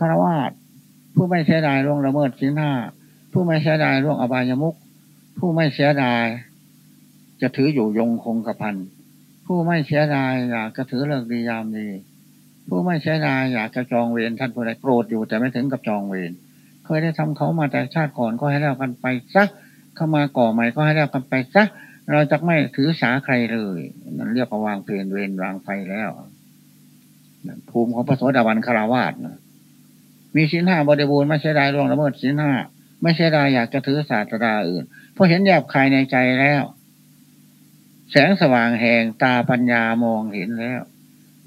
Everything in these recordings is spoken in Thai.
ฆราวาสผู้ไม่เสียดายล่วงละเมิดสินห้าผู้ไม่เสียดายล่วงอบายมุกผู้ไม่เสียดาย จะถืออยู่ยงคงกระพันผู้ไม่เสียดายอยากจะถือเลิกดียามดี ผู้ไม่เสียดายอยากจะจองเวรท่านผู้ใดโกรธอยู่แต่ไม่ถึงกับจองเวรเคยได้ทำเขามาแต่ชาติก่อนก็ให้แล้วกันไปซักเข้ามาก่อใหม่ก็ให้แล้วกันไปซักเราจะไม่ถือสาใครเลยนั่นเรียกว่าวางเพลนเวรวางไฟแล้วภูมิของพระโสดาบันคาราวาส มีสินห้าบริบูรณ์ไม่ใช่ได้ร่วงละเมิดสินห้าไม่ใช่ได้อยากจะถือศาสตราอื่น เพราะเห็นแยบคายในใจแล้ว แสงสว่างแห่งตาปัญญามองเห็นแล้ว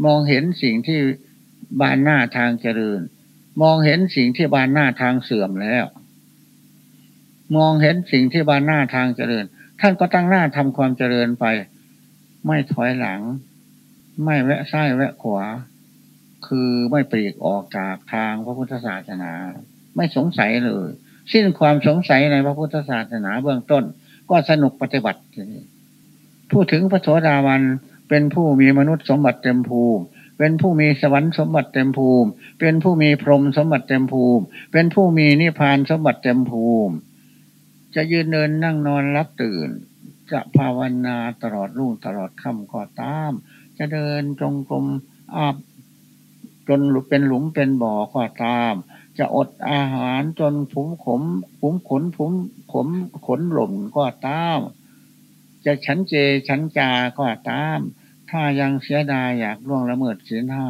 มองเห็นสิ่งที่บานหน้าทางเจริญ มองเห็นสิ่งที่บานหน้าทางเสื่อมแล้ว มองเห็นสิ่งที่บานหน้าทางเจริญ ท่านก็ตั้งหน้าทำความเจริญไป ไม่ถอยหลัง ไม่แวะซ้ายแวะขวา คือไม่ปลีกออกจากทางพระพุทธศาสนา ไม่สงสัยเลย สิ้นความสงสัยในพระพุทธศาสนาเบื้องต้น ก็สนุกปฏิบัติพูดถึงพระโสดาบันเป็นผู้มีมนุษย์สมบัติเต็มภูมิเป็นผู้มีสวรรค์สมบัติเต็มภูมิ เป็นผู้มีพรหมสมบัติเต็มภูมิ เป็นผู้มีนิพพานสมบัติเต็มภูมิ จะยืนเดินนั่งนอนรับตื่น จะภาวนาตลอดรุ่งตลอดค่ำก็ตาม จะเดินจงกรมอาบ จนเป็นหลุมเป็นบ่อก็ตาม จะอดอาหารจนผุมขมผุมขนผุมขมขนหล่นก็ตาม จะฉันเจฉันจาก็ตาม ถ้ายังเสียดายอยากล่วงละเมิดศีลห้า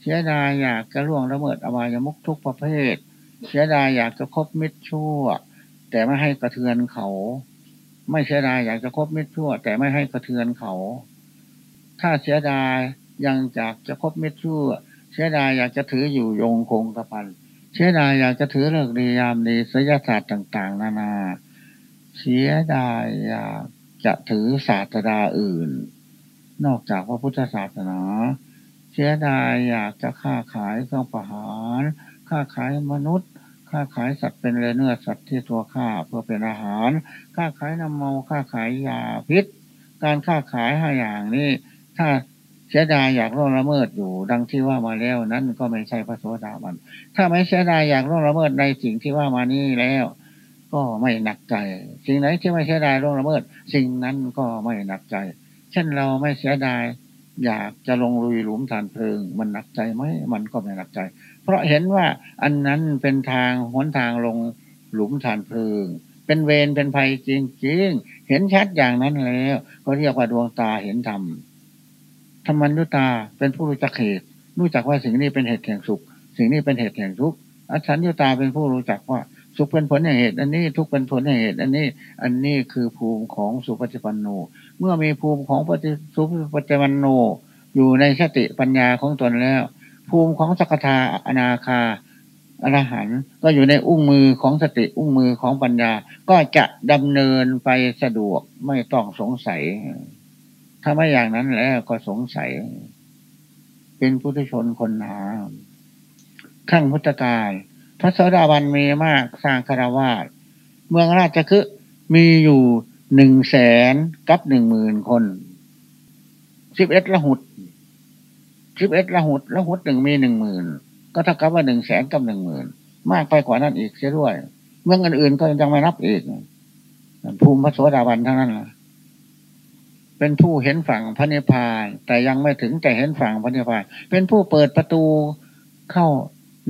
เสียดายอยากจะล่วงละเมิดอบายมุกทุกประเภท เสียดายอยากจะคบมิตรชั่ว แต่ไม่ให้กระเทือนเขา ไม่เสียดายอยากจะคบมิตรชั่ว แต่ไม่ให้กระเทือนเขา ถ้าเสียดายยังจากจะคบมิตรชั่ว เสียดายอยากจะถืออยู่ยงคงกระพันเสียดายอยากจะถือเลิกดียามดีศิลศาสตร์ต่าง ๆ นานา เสียดายอยากจะถือศาสตราอื่น นอกจากพระพุทธศาสนา เสียดายอยากจะค้าขายเครื่องประหารค้าขายมนุษย์ค้าขายสัตว์เป็นเนื้อสัตว์ที่ตัวฆ่าเพื่อเป็นอาหารค้าขายน้ำเมาค้าขายยาพิษ การค้าขายห้าอย่างนี้ถ้า เสียดายอยากร่วงละเมิดอยู่ ดังที่ว่ามาแล้วนั้นก็ไม่ใช่พระโสดาบัน ถ้าไม่เสียดายอยากร่วงละเมิดในสิ่งที่ว่ามานี้แล้ว ก็ไม่หนักใจ สิ่งไหนที่ไม่เสียดายร่วงละเมิด สิ่งนั้นก็ไม่หนักใจ เช่นเราไม่เสียดาย อยากจะลงลุยหลุมฐานเพลิง มันหนักใจไหมมันก็ไม่หนักใจ เพราะเห็นว่าอันนั้นเป็นทางหนทางลงหลุมฐานเพลิง เป็นเวรเป็นภัยจริงๆเห็นชัดอย่างนั้นแล้ว ก็เรียกว่าดวงตาเห็นธรรม ธรรมัญญุตาเป็นผู้รู้จักเหตุ รู้จักว่าสิ่งนี้เป็นเหตุแห่งสุข สิ่งนี้เป็นเหตุแห่งทุกข์อัชัญญุตาเป็นผู้รู้จักว่าสุขเป็นผลแห่งเหตุ อันนี้ทุกข์เป็นผลแห่งเหตุ อันนี้ อันนี้คือภูมิของสุปฏิปันโน เมื่อมีภูมิของปฏิสุปฏิปันโน อยู่ในสติปัญญาของตนแล้ว ภูมิของสักทาอนาคาอรหันก็อยู่ในอุ้งมือของสติอุ้งมือของปัญญา ก็จะดำเนินไปสะดวกไม่ต้องสงสัย ถ้าไม่อย่างนั้นแล้วก็สงสัย เป็นพุทธชนคนหนาขั้งพุทธกาลพระสดาบันมีมากสร้างคารวาสเมืองราชคฤห์มีอยู่หนึ่งแสนกับหนึ่งหมื่นคนสิบเอ็ดละหุดสิบเอ็ดละหุดละหุดหนึ่งมีหนึ่งหมื่นก็เท่ากับว่าหนึ่งแสนกับหนึ่งหมื่นมากไปกว่านั้นอีกเสียด้วย เมืองอื่นๆก็ยังไม่นับอีกภูมิพระโสดาบันทั้งนั้นแหละ เป็นผู้เห็นฝั่งพระนิพพาน แต่ยังไม่ถึงแต่เห็นฝั่งพระนิพพาน เป็นผู้เปิดประตูเข้า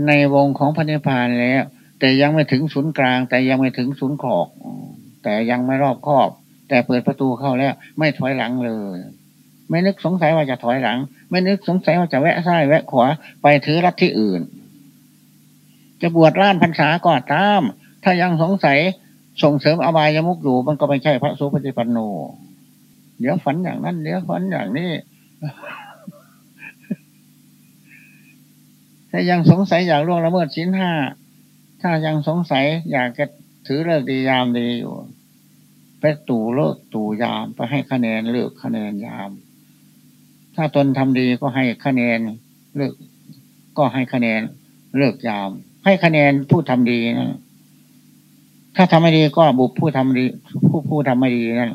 ในวงของพระนิพพานแล้ว แต่ยังไม่ถึงศูนย์กลาง แต่ยังไม่ถึงศูนย์ขอบแต่ยังไม่รอบครอบ แต่เปิดประตูเข้าแล้ว ไม่ถอยหลังเลย ไม่นึกสงสัยว่าจะถอยหลัง ไม่นึกสงสัยว่าจะแวะซ้ายแวะขวาไปถือรัฐที่อื่น จะบวชร่านพรรษาก็ตาม ถ้ายังสงสัยส่งเสริมอบายมุกอยู่มันก็ไม่ใช่พระสุปฏิปันโน เดี๋ยวฝันอย่างนั้น เดี๋ยวฝันอย่างนี้ถ้ายังสงสัยอยากล่วงละเมิดชิ้นห้า ถ้ายังสงสัยอยากจะถือเลิกดียามดีอยู่ไปตู่เลิกตู่ยามไปให้คะแนนเลือกคะแนนยาม ถ้าตนทำดีก็ให้คะแนนเลือกก็ให้คะแนนเลิกยาม ให้คะแนนผู้ทำดีนะถ้าทำไม่ดีก็บุกผู้ทำดี ผู้ผู้ทำไม่ดีนั่น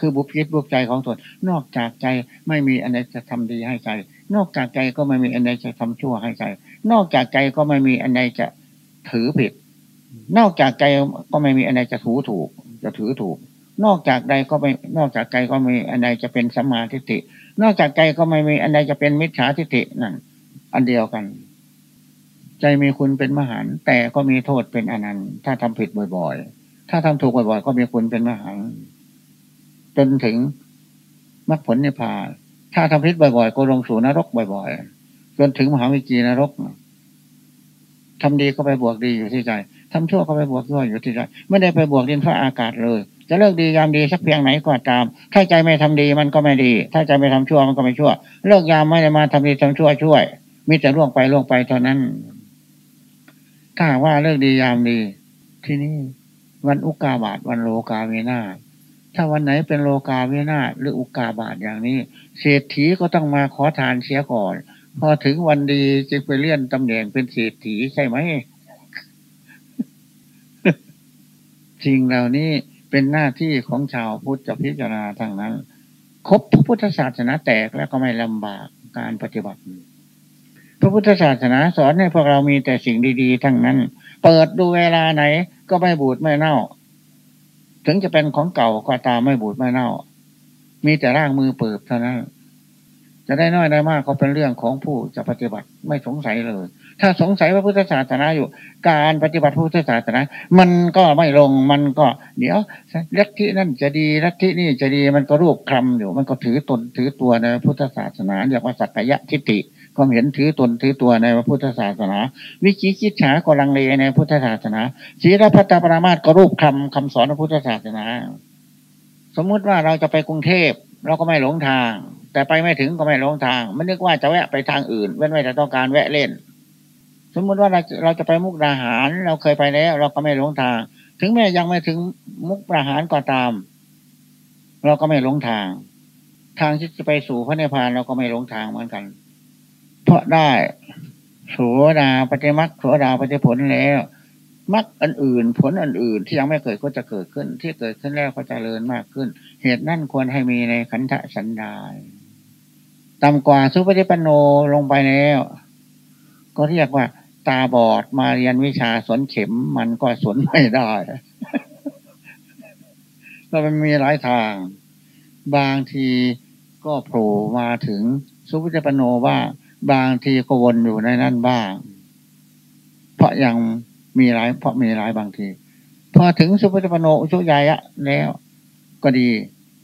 คือบุพยิตบุพใจของตนนอกจากใจไม่มีอะไรจะทำดีให้ใจ นอกจากใจก็ไม่มีอันใดจะทำชั่วให้ใจ นอกจากใจก็ไม่มีอันใดจะถือผิด นอกจากใจก็ไม่มีอันใดจะถูถูก จะถือถูก นอกจากใดก็ไม่นอกจากใจก็ไม่มีอันใดจะเป็นสัมมาทิฏฐิ นอกจากใจก็ไม่มีอันใดจะเป็นมิจฉาทิฏฐินั่นอันเดียวกัน ใจมีคุณเป็นมหันแต่ก็มีโทษเป็นอนันต์ถ้าทำผิดบ่อย ๆ ถ้าทำถูกบ่อยๆ ก็มีคุณเป็นมหัน จนถึงมรรคผลนิพพานถ้าทำพิษบ่อยๆ ก็ลงสู่นรกบ่อยๆ จนถึงมหาวิจีนรกทำดีก็ไปบวกดีอยู่ที่ใจทำชั่วก็ไปบวกชั่วอยู่ที่ใจไม่ได้ไปบวกดินฟ้าอากาศเลย จะเลิกดียามดีสักเพียงไหนก็ตาม ถ้าใจไม่ทำดีมันก็ไม่ดี ถ้าใจไม่ทำชั่วมันก็ไม่ชั่ว เลิกยามไม่ได้มาทำดีทำชั่วช่วย มีแต่ล่วงไปล่วงไปเท่านั้น ถ้าว่าเลิกดียามดี ที่นี่วันอุกาบาทวันโลกาเวนา ถ้าวันไหนเป็นโลกาเวนาหรืออุกาบาทอย่างนี้ เศรษฐีก็ต้องมาขอทานเสียก่อน พอถึงวันดีจึงไปเลื่อนตำแหน่งเป็นเศรษฐีใช่ไหมสิ่งเหล่านี้เป็นหน้าที่ของชาวพุทธจะพิจารณาทางนั้น ครบพระพุทธศาสนาแตกแล้วก็ไม่ลำบากการปฏิบัติ พระพุทธศาสนาสอนให้พวกเรามีแต่สิ่งดี ๆ ทั้งนั้น เปิดดูเวลาไหน ก็ไม่บูดไม่เน่า ถึงจะเป็นของเก่าก็ตามไม่บูดไม่เน่า มีแต่ร่างมือเปิบเท่านั้น จะได้น้อยได้มากก็เป็นเรื่องของผู้จะปฏิบัติไม่สงสัยเลย ถ้าสงสัยว่าพุทธศาสนาอยู่ การปฏิบัติพุทธศาสนามันก็ไม่ลงมันก็ เดี๋ยวลัทธินั่นจะดีลัทธินี่จะดีมันก็รูปคลำอยู่ มันก็ถือตนถือตัวในพุทธศาสนาเรียกว่าสักยะทิฏฐิ ความเห็นถือตนถือตัวในพระพุทธศาสนา วิจิกิจฉาก็ลังเลในพุทธศาสนาศีลพัตตปรามาตก็รูปคำคำสอนพระพุทธศาสนา สมมุติว่าเราจะไปกรุงเทพเราก็ไม่หลงทาง แต่ไปไม่ถึงก็ไม่หลงทางไม่นึกว่าจะแวะไปทางอื่นเว้นไว้แต่ต้องการแวะเล่น สมมุติว่าเราเราจะไปมุกดาหาร เราเคยไปแล้ว เราก็ไม่หลงทาง ถึงแม้ยังไม่ถึงมุกดาหารก็ตาม เราก็ไม่หลงทาง ทางที่จะไปสู่พระนิพพานเราก็ไม่หลงทางเหมือนกัน เพราะได้โสดาปฏิมักโสดาปฏิผลแล้วมักอันอื่น ผลอันอื่นที่ยังไม่เกิดก็จะเกิดขึ้น ที่เกิดขึ้นแล้วก็จะเริญมากขึ้น เหตุนั่นควรให้มีในขันธสันดานต่ำกว่าสุปฏิปันโนลงไปแล้ว ก็เรียกว่า ตาบอดมาเรียนวิชาสนเข็มมันก็สนไม่ได้ก็มันมีหลายทาง บางทีก็โผล่มาถึงสุปฏิปันโนว่า บางทีก็วนอยู่ในนั้นบ้าง เพราะยังมีหลายเพราะมีหลายบางที พอถึงสุปฏิปโนอุชุยายะแล้ว ก็ดี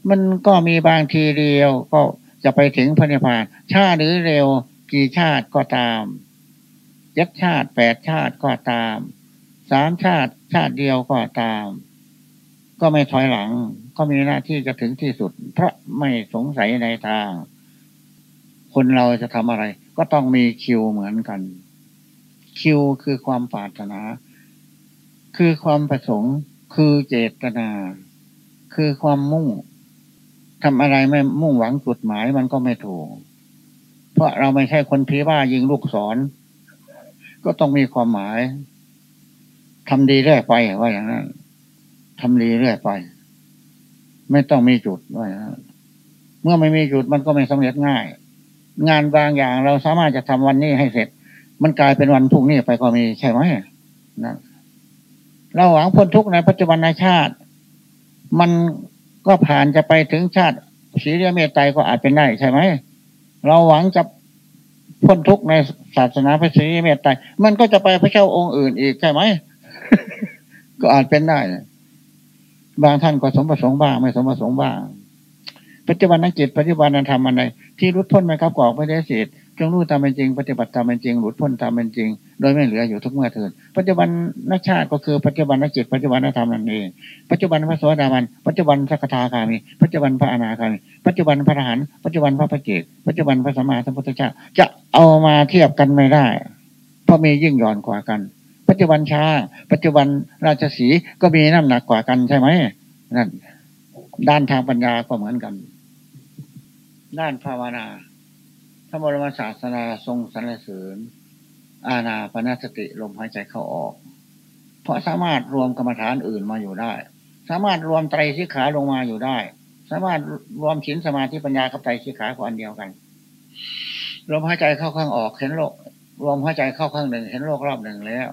มันก็มีบางทีเดียว ก็จะไปถึงพระนิพพานชาหรือเร็ว กี่ชาติก็ตามยัดชาติแปดชาติก็ตามสามชาติชาติเดียวก็ตาม ก็ไม่ถอยหลัง ก็มีหน้าที่จะถึงที่สุด เพราะไม่สงสัยในทาง คนเราจะทำอะไร ก็ต้องมีคิวเหมือนกัน คิวคือความปรารถนา คือความประสงค์ คือเจตนา คือความมุ่งทำอะไรไม่มุ่งหวังจุดหมายมันก็ไม่ถูก เพราะเราไม่ใช่คนพีบ้ายิงลูกศร ก็ต้องมีความหมายทำดีเรื่อยไปว่าอย่างนั้นทำดีเรื่อยไป ไม่ต้องมีจุดว่าอย่างนั้นเมื่อไม่มีจุดมันก็ไม่สำเร็จง่าย งานบางอย่างเราสามารถจะทำวันนี้ให้เสร็จ มันกลายเป็นวันพรุ่งนี้ไปก็มีใช่ไหมนะเราหวังพ้นทุกข์ในปัจจุบันชาติ มันก็ผ่านจะไปถึงชาติสีเรียเมตไตรก็อาจเป็นได้ใช่ไหมเราหวังจะพ้นทุกข์ในศาสนาพระศรีเมตไตรมันก็จะไปพระเจ้าองค์อื่นอีกใช่ไหมก็อาจเป็นได้บางท่านก็สมประสงค์บ้างไม่สมประสงค์บ้าง ปัจจุบันนักจิตปัจจุบันนั้นทำอะไรที่รุดพ้นไหมครับกอกไม่ได้เสียจงรู้ตามเป็นจริง ปฏิบัติตามเป็นจริง หลุดพ้นตามเป็นจริง โดยไม่เหลืออยู่ทุกเมื่อเถิดปัจจุบันนักชาติก็คือปัจจุบันนักจิตปัจจุบันนักธรรมนั่นเองปัจจุบันพระโสดาบันปัจจุบันสักทาคามีปัจจุบันพระอนาคามีปัจจุบันพระอรหันต์ปัจจุบันพระปเจกปัจจุบันพระสัมมาสัมพุทธเจ้าจะเอามาเทียบกันไม่ได้ เพราะมียิ่งย่อนกว่ากัน ปัจจุบันช้าปัจจุบันราชสีก็มีน้ำหนักกว่ากันใช่ไหมนั่นด้านทางปัญญาก็เหมือนกัน ด้านภาวนาพระบรมศาสนาทรงสรรเสริญ อาณาปณสติลมหายใจเข้าออก เพราะสามารถรวมกรรมฐานอื่นมาอยู่ได้ สามารถรวมไตรสิขาลงมาอยู่ได้ สามารถรวมฉินสมาธิปัญญากับไตรสิขาก็อันเดียวกันลมหายใจเข้าข้างออกเห็นโลกลมหายใจเข้าข้างหนึ่ง เห็นโลกรอบหนึ่งแล้ว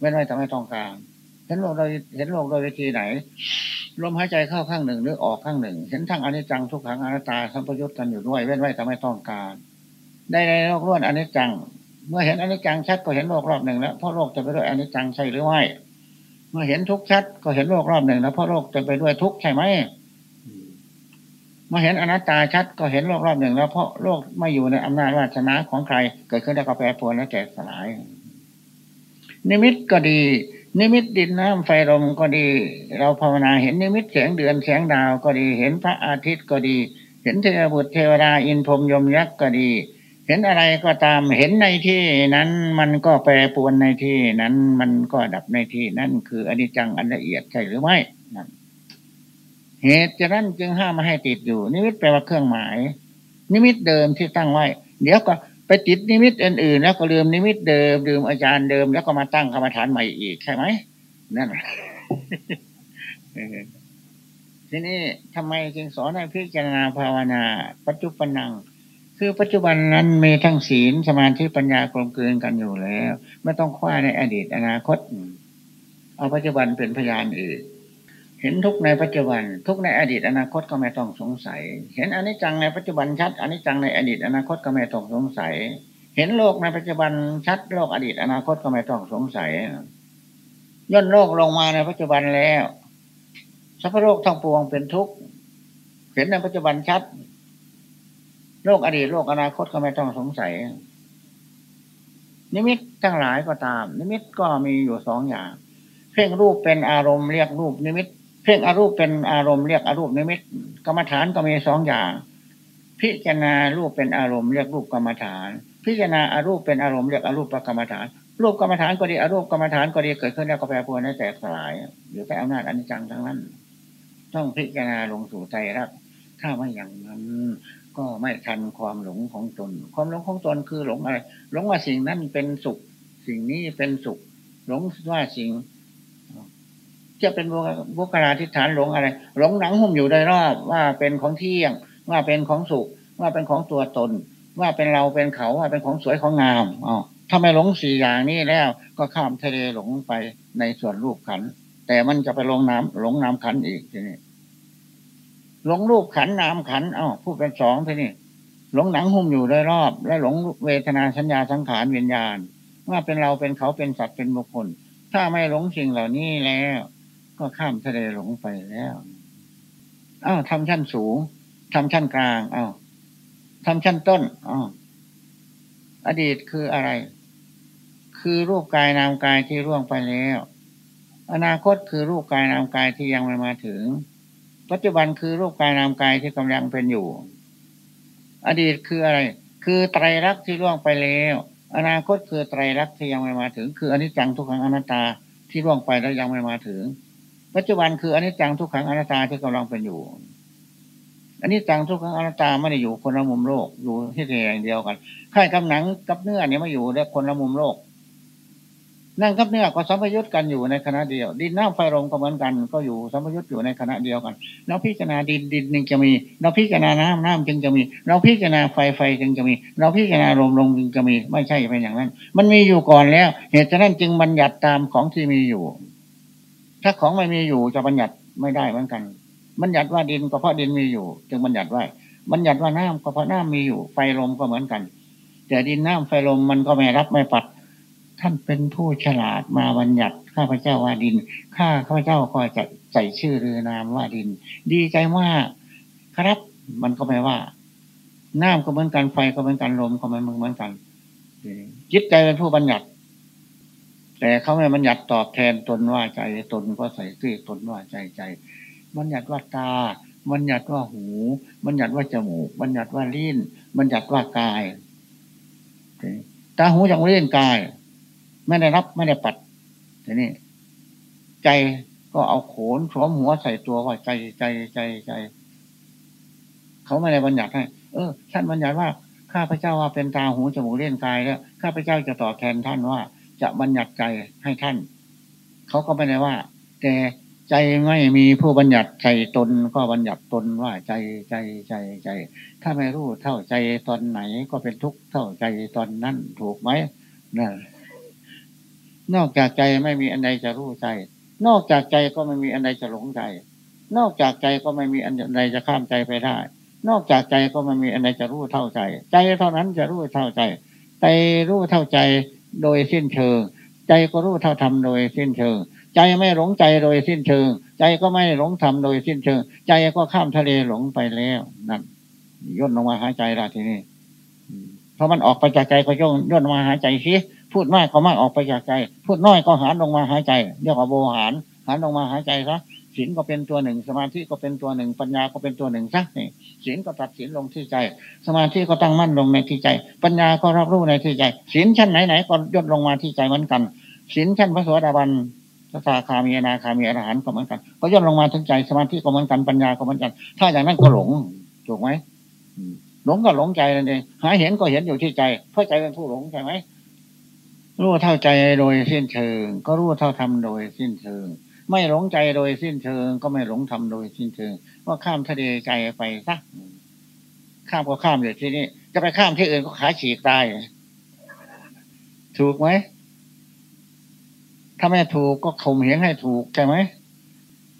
ไม่ได้แต่ไม่ต้องการ เห็นโลกโดยเห็นโลกโดยวิธีไหน ลมหายใจเข้าข้างหนึ่งหรือออกข้างหนึ่ง เห็นทั้งอนิจจังทุกขังอนัตตาสัมปยุตกันอยู่ด้วยเว้นไว้แต่ไม่ต้องการ ได้ในโลกล้วนอนิจจัง เมื่อเห็นอนิจจังชัดก็เห็นโลกรอบหนึ่งแล้วเพราะโลกจะไปด้วยอนิจจังใช่หรือไม่เมื่อเห็นทุกชัดก็เห็นโลกรอบหนึ่งแล้วเพราะโลกจะไปด้วยทุกใช่ไหมเมื่อเห็นอนัตตาชัดก็เห็นโลกรอบหนึ่งแล้วเพราะโลกไม่อยู่ในอำนาจวาสนาของใคร เกิดขึ้นแล้วก็แปรปรวนและแตกสลาย นิมิตก็ดี นิมิตดินน้ำไฟลมก็ดี เราภาวนาเห็นนิมิตแสงเดือนแสงดาวก็ดี เห็นพระอาทิตย์ก็ดี เห็นเทวบุตรเทวดาอินทร์พรหมยมยักษ์ก็ดี เห็นอะไรก็ตามเห็นในที่นั้นมันก็แปรปรวนในที่นั้นมันก็ดับในที่นั้นคืออนิจจังอันละเอียดใช่หรือไม่นั่นเหตุฉะนั้นจึงห้ามมิให้ติดอยู่ นิมิตแปลว่าเครื่องหมาย นิมิตเดิมที่ตั้งไว้ เดี๋ยวก็ ไปติดนิมิตอื่นๆแล้วก็ลืมนิมิตเดิมลืมอาจารย์เดิม แล้วก็มาตั้งกรรมฐานใหม่อีกใช่ไหมนั่นทีนี้ทำไมจึงสอนให้พิจารณาภาวนา ปัจจุบันนัง คือปัจจุบันนั้นมีทั้งศีลสมาธิปัญญากลมกลืนกันอยู่แล้ว ไม่ต้องคว้าในอดีตอนาคต เอาปัจจุบันเป็นพยานอีก เห็นทุกในปัจจุบัน ทุกในอดีตอนาคตก็ไม่ต้องสงสัย เห็นอนิจจังในปัจจุบันชัดอนิจจังในอดีตอนาคตก็ไม่ต้องสงสัย เห็นโลกในปัจจุบันชัดโลกอดีตอนาคตก็ไม่ต้องสงสัยย่นโลกลงมาในปัจจุบันแล้วสัพพโลกทั้งปวงเป็นทุกข์เห็นในปัจจุบันชัด โลกอดีตโลกอนาคตก็ไม่ต้องสงสัย นิมิตทั้งหลายก็ตาม นิมิตก็มีอยู่สองอย่างเพ่งรูปเป็นอารมณ์เรียกรูปนิมิต เพ่งอารูปเป็นอารมณ์เรียกอารูปนิมิตกรรมฐานก็มีสองอย่าง พิจารณารูปเป็นอารมณ์เรียกรูปกรรมฐาน พิจารณาอารูปเป็นอารมณ์เรียกอารูปกรรมฐาน รูปกรรมฐานก็ดีอารูปกรรมฐานก็ดีเกิดขึ้นแล้วก็แปรปรวนแตกสลายหรือไปอำนาจอนิจจังทั้งนั้น ต้องพิจารณาลงสู่ใจรักถ้าไม่อย่างนั้นก็ไม่ทันความหลงของตน ความหลงของตนคือหลงอะไร หลงว่าสิ่งนั้นเป็นสุข สิ่งนี้เป็นสุข หลงว่าสิ่ง จะเป็นบุคลาธิฐานหลงอะไร หลงหนังหุ้มอยู่โดยรอบว่าเป็นของเที่ยง ว่าเป็นของสุข ว่าเป็นของตัวตน ว่าเป็นเราเป็นเขาว่าเป็นของสวยของงามอ๋อถ้าไม่หลงสี่อย่างนี้แล้วก็ข้ามทะเลหลงไปในส่วนรูปขัน แต่มันจะไปลงน้ำหลงน้ำขันอีกทีนี้หลงรูปขันน้ำขันอ้าวพูดเป็นสองทีนี้หลงหนังหุ้มอยู่โดยรอบ และหลงเวทนาสัญญาสังขารวิญญาณ ว่าเป็นเราเป็นเขาเป็นสัตว์เป็นบุคคล ถ้าไม่หลงสิ่งเหล่านี้แล้ว ก็ข้ามทะเลหลงไปแล้วอ้าวทำชั้นสูงทำชั้นกลางอ้าวทำชั้นต้นอ้าวอดีตคืออะไร คือรูปกายนามกายที่ร่วงไปแล้ว อนาคตคือรูปกายนามกายที่ยังไม่มาถึง ปัจจุบันคือรูปกายนามกายที่กำลังเป็นอยู่ อดีตคืออะไร คือไตรลักษณ์ที่ร่วงไปแล้ว อนาคตคือไตรลักษณ์ที่ยังไม่มาถึง คืออนิจจังทุกขังอนัตตาที่ร่วงไปแล้วยังไม่มาถึง ปัจจุบันคืออนิจจังทุกขังอนัตตาที่กำลังเป็นอยู่อันนี้จังทุกขังอนัตตาไม่ได้อยู่คนละมุมโลกอยู่ที่แห่งเดียวกันค่ายกับหนังกับเนื้อเนี่ยมาอยู่ได้คนละมุมโลก นั่งกับเนื้อก็สัมพยุตกันอยู่ในคณะเดียว ดินน้ำไฟลมก็เหมือนกัน ก็อยู่สัมพยุตอยู่ในคณะเดียวกัน เราพิจารณาดินดินจึงจะมี เราพิจารณาน้ำน้ำจึงจะมี เราพิจารณาไฟไฟจึงจะมี เราพิจารณาลมลมจึงจะมี ไม่ใช่เป็นอย่างนั้น มันมีอยู่ก่อนแล้ว เหตุฉะนั้นจึงบัญญัติตามของที่มีอยู่ ถ้าของไม่มีอยู่จะบัญญัติไม่ได้เหมือนกัน บัญญัติว่าดินก็เพราะดินมีอยู่ จึงบัญญัติว่าบัญญัติว่าน้ำก็เพราะน้ำมีอยู่ ไฟลมก็เหมือนกัน แต่ดินน้ำไฟลมมันก็ไม่รับไม่ปัด ท่านเป็นผู้ฉลาดมาบัญญัติข้าพเจ้าว่าดิน ข้าข้าพเจ้าก็จะใส่ชื่อเรือนามว่าดิน ดีใจมากครับ มันก็ไม่ว่า น้ำก็เหมือนกันไฟก็เหมือนกันลมก็เหมือนเหมือนกันจิตใจเป็นผู้บัญญัติ แต่เขาไม่บัญญัติตอบแทนตนว่าใจตนก็ใส่ซื่อตนว่าใจใจบัญญัติว่าตาบัญญัติว่าหูบัญญัติว่าจมูกบัญญัติว่าลิ้นบัญญัติว่ากายตาหูจมูกลิ้นกาย ไม่ได้รับไม่ได้ปัดทีนี้ใจก็เอาโขนสวมหัวใส่ตัวว่าใจใจใจใจ เขาไม่ได้บัญญัติให้เออท่านบัญญัติว่าข้าพเจ้าว่าเป็นตาหูจมูกเลี้ยงกายแล้วข้าพเจ้าจะตอบแทนท่านว่า จะบัญญัติใจให้ท่าน เขาก็ไม่ได้ว่า แต่ใจไม่มีผู้บัญญัติใจตนก็บัญญัติตนว่าใจใจใจใจ ถ้าไม่รู้เท่าใจตอนไหนก็เป็นทุกข์เท่าใจตอนนั้นถูกไหมนั่นนอกจากใจไม่มีอันใดจะรู้ใจ นอกจากใจก็ไม่มีอันใดจะหลงใจ นอกจากใจก็ไม่มีอันใดจะข้ามใจไปได้ นอกจากใจก็ไม่มีอันใดจะรู้เท่าใจ ใจเท่านั้นจะรู้เท่าใจใจรู้เท่าใจ โดยสิ้นเชิง ใจก็รู้เท่าธรรมโดยสิ้นเชิง ใจไม่หลงใจโดยสิ้นเชิง ใจก็ไม่หลงธรรมโดยสิ้นเชิง ใจก็ข้ามทะเลหลงไปแล้วนั่นย่นลงมาหายใจละทีนี้เพราะมันออกไปจากใจก็ย่นย่นมาหายใจสิพูดมากก็มากออกไปจากใจ พูดน้อยก็หารลงมาหายใจ เรียกว่าโบหารหารลงมาหายใจซะ ศีลก็เป็นตัวหนึ่ง สมาธิก็เป็นตัวหนึ่ง ปัญญาก็เป็นตัวหนึ่งซะนี่ศีลก็ตัดศีลลงที่ใจ สมาธิก็ตั้งมั่นลงในที่ใจ ปัญญาก็รับรู้ในที่ใจศีลชั้นไหนๆก็ย่นลงมาที่ใจเหมือนกันศีลชั้นพระสวัสดาบันพระสาคามีนาคามีอรหันต์ก็เหมือนกันก็ย่นลงมาถึงใจสมาธิก็เหมือนกันปัญญาก็เหมือนกัน ถ้าอย่างนั้นก็หลงถูกไหมหลงก็หลงใจนั่นเองหาเห็นก็เห็นอยู่ที่ใจ เพราะใจเป็นผู้หลงใช่ไหมรู้เท่าใจโดยสิ้นเชิง ก็รู้เท่าทำโดยสิ้นเชิง ไม่หลงใจโดยสิ้นเชิง ก็ไม่หลงทำโดยสิ้นเชิง ว่าข้ามทะเลใจไปซะข้ามก็ข้ามอยู่ที่นี่จะไปข้ามที่อื่นก็ขาฉีกตายถูกไหมถ้าไม่ถูกก็ข่มเหงให้ถูกใช่ไหม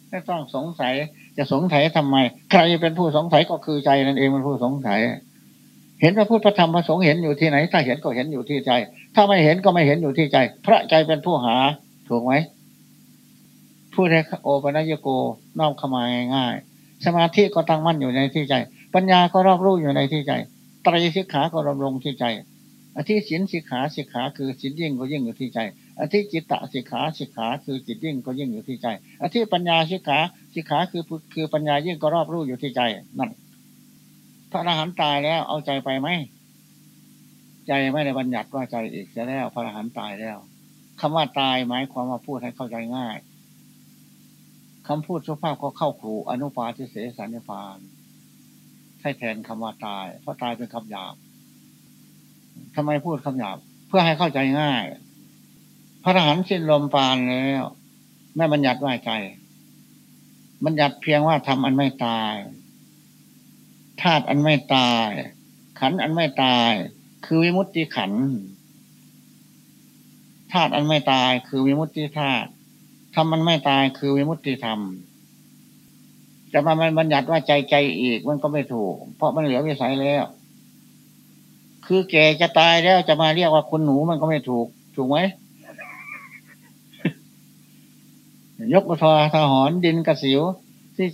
ไม่ต้องสงสัย จะสงสัยทำไม ใครเป็นผู้สงสัยก็คือใจนั่นเองเป็นผู้สงสัย เห็นพระพุทธพระธรรมพระสงฆ์เห็นอยู่ที่ไหน ถ้าเห็นก็เห็นอยู่ที่ใจ ถ้าไม่เห็นก็ไม่เห็นอยู่ที่ใจ พระใจเป็นผู้หา ถูกไหม ผู้ใดโอปัญญโกน้อมเข้ามาง่ายๆสมาธิก็ตั้งมั่นอยู่ในที่ใจ ปัญญาก็รอบรู้อยู่ในที่ใจไตรสิกขาก็รำลงที่ใจอธิสินสิกขาสิกขาคือสินยิ่งก็ยิ่งอยู่ที่ใจอธิจิตตสิกขาสิกขาคือจิตยิ่งก็ยิ่งอยู่ที่ใจอธิปัญญาสิกขาสิกขาคือคือปัญญายิ่งก็รอบรู้อยู่ที่ใจนั่นพระอรหันต์ตายแล้วเอาใจไปไหมใจไม่ได้บัญญัติว่าใจอีกแล้วพระอรหันต์ตายแล้วคำว่าตายหมายความว่าพูดให้เข้าใจง่าย คำพูดสุภาพก็เข้าครูอนุปาทิเสสันนิพานใช้แทนคำว่าตาย เพราะตายเป็นคำหยาบทำไมพูดคำหยาบ เพื่อให้เข้าใจง่าย พระอรหันต์สิ้นลมปานแล้วไม่บัญญัติว่าใจบัญญัติเพียงว่าทำอันไม่ตายธาตุอันไม่ตาย ขันอันไม่ตาย คือวิมุตติขันธาตุอันไม่ตาย คือวิมุตติธาตุ ธรรมมันไม่ตายคือวิมุตติธรรมจะมามันบัญญัติว่าใจใจอีกมันก็ไม่ถูก เพราะมันเหลือวิสัยแล้ว คือแกจะตายแล้วจะมาเรียกว่าคุณหนูมันก็ไม่ถูก ถูกไหมยกกระทอทหรดินกระสิว ที่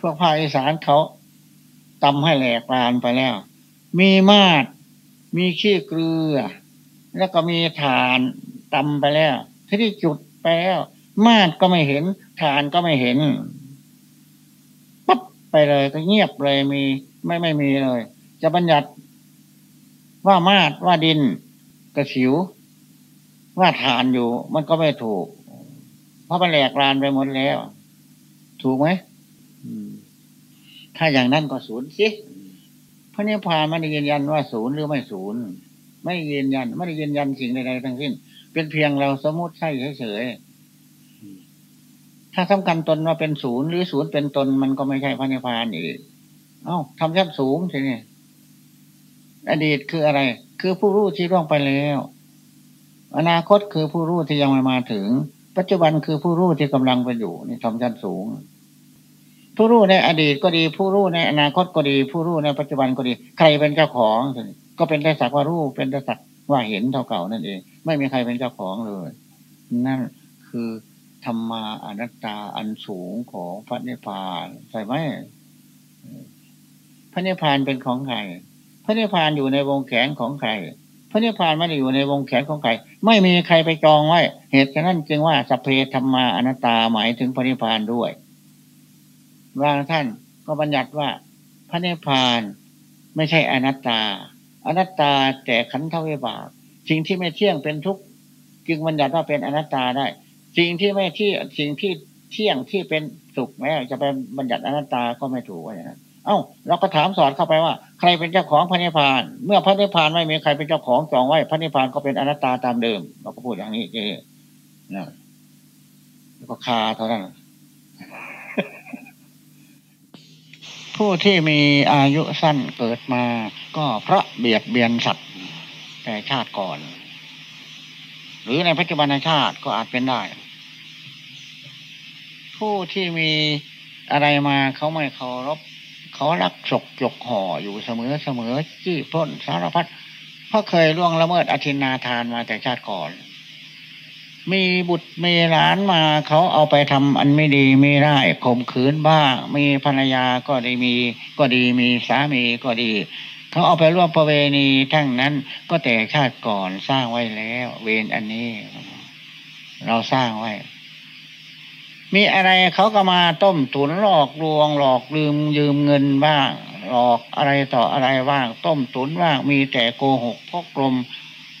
พวกภาคอีสานเขาตำให้แหลกลานไปแล้ว มีมาด มีขี้เกลือ แล้วก็มีฐานตำไปแล้ว ที่จุด ไปแล้ว มาดก็ไม่เห็นฐานก็ไม่เห็นปั๊บไปเลยก็เงียบเลยมี ไม่ไม่มีเลย จะบัญญัติว่ามาดว่าดินกระฉิว ว่าฐานอยู่ มันก็ไม่ถูก เพราะมันแหลกลานไปหมดแล้ว ถูกไหมถ้าอย่างนั้นก็ศูนย์สิพระนิพพานไม่ได้ยืนยันว่าศูนย์หรือไม่ศูนย์ไม่ยืนยัน ไม่ได้ยืนยันสิ่งใดๆทั้งสิ้น เป็นเพียงเราสมมติใช่เฉยๆถ้าสำคัญตนว่าเป็นศูนย์หรือศูนย์เป็นตนมันก็ไม่ใช่พระนิพพานอีกเอ้าทำชั้นสูงทีนี้อดีตคืออะไร คือผู้รู้ที่ร่วงไปแล้ว อนาคตคือผู้รู้ที่ยังไม่มาถึง ปัจจุบันคือผู้รู้ที่กำลังไปอยู่นี่ทำชั้นสูง ผู้รู้ในอดีตก็ดี ผู้รู้ในอนาคตก็ดี ผู้รู้ในปัจจุบันก็ดี ใครเป็นเจ้าของ ก็เป็นแต่สักว่ารู้เป็นแต่สักว่าเห็นเท่าเก่านั่นเอง ไม่มีใครเป็นเจ้าของเลย นั่นคือธรรมาอนัตตาอันสูงของพระนิพพานใช่ไหมพระนิพพานเป็นของใครพระนิพพานอยู่ในวงแขนของใครพระนิพพานไม่ได้อยู่ในวงแขนของใคร ไม่มีใครไปจองไว้ เหตุฉะนั้นจึงว่าสัพเพธรรมาอนัตตาหมายถึงพระนิพพานด้วยบางท่านก็บัญญัติว่า พระนิพพานไม่ใช่อนัตตา อนัตตาแต่ขันธวิบาก สิ่งที่ไม่เที่ยงเป็นทุกข์จึงบัญญัติว่าเป็นอนัตตาได้ สิ่งที่ไม่ที่สิ่งที่เที่ยงที่เป็นสุขแม้จะเป็นบัญญัติอนัตตาก็ไม่ถูกอย่างนั้นเอ้าเราก็ถามสอนเข้าไปว่า ใครเป็นเจ้าของพระนิพพาน เมื่อพระนิพพานไม่มีใครเป็นเจ้าของจองไว้พระนิพพานก็เป็นอนัตตาตามเดิม เราก็พูดอย่างนี้เองนะก็คาเท่านั้นผู้ที่มีอายุสั้นเกิดมา ก็เพราะเบียดเบียนสัตว์ แต่ชาติก่อน หรือในปัจจุบันชาติก็อาจเป็นได้ ผู้ที่มีอะไรมาเขาไม่เคารพเขารักศกจกห่ออยู่เสมอเสมอจี้พ้นสารพัดเพราะเคยล่วงละเมิดอธินาทานมาแต่ชาติก่อน มีบุตรมีหลานมาเขาเอาไปทำอันไม่ดีไม่ได้ข่มขืนบ้างมีภรรยาก็ดีมี ก็ดีมีสามีก็ดี เขาเอาไปร่วมประเวณีทั้งนั้นก็แต่ชาติก่อนสร้างไว้แล้ว เวรอันนี้ เราสร้างไว้ มีอะไรเขาก็มาต้มตุนหลอกลวง หลอกลืมยืมเงินบ้าง หลอกอะไรต่ออะไรบ้าง ต้มตุนบ้างมีแต่โกหกพกลม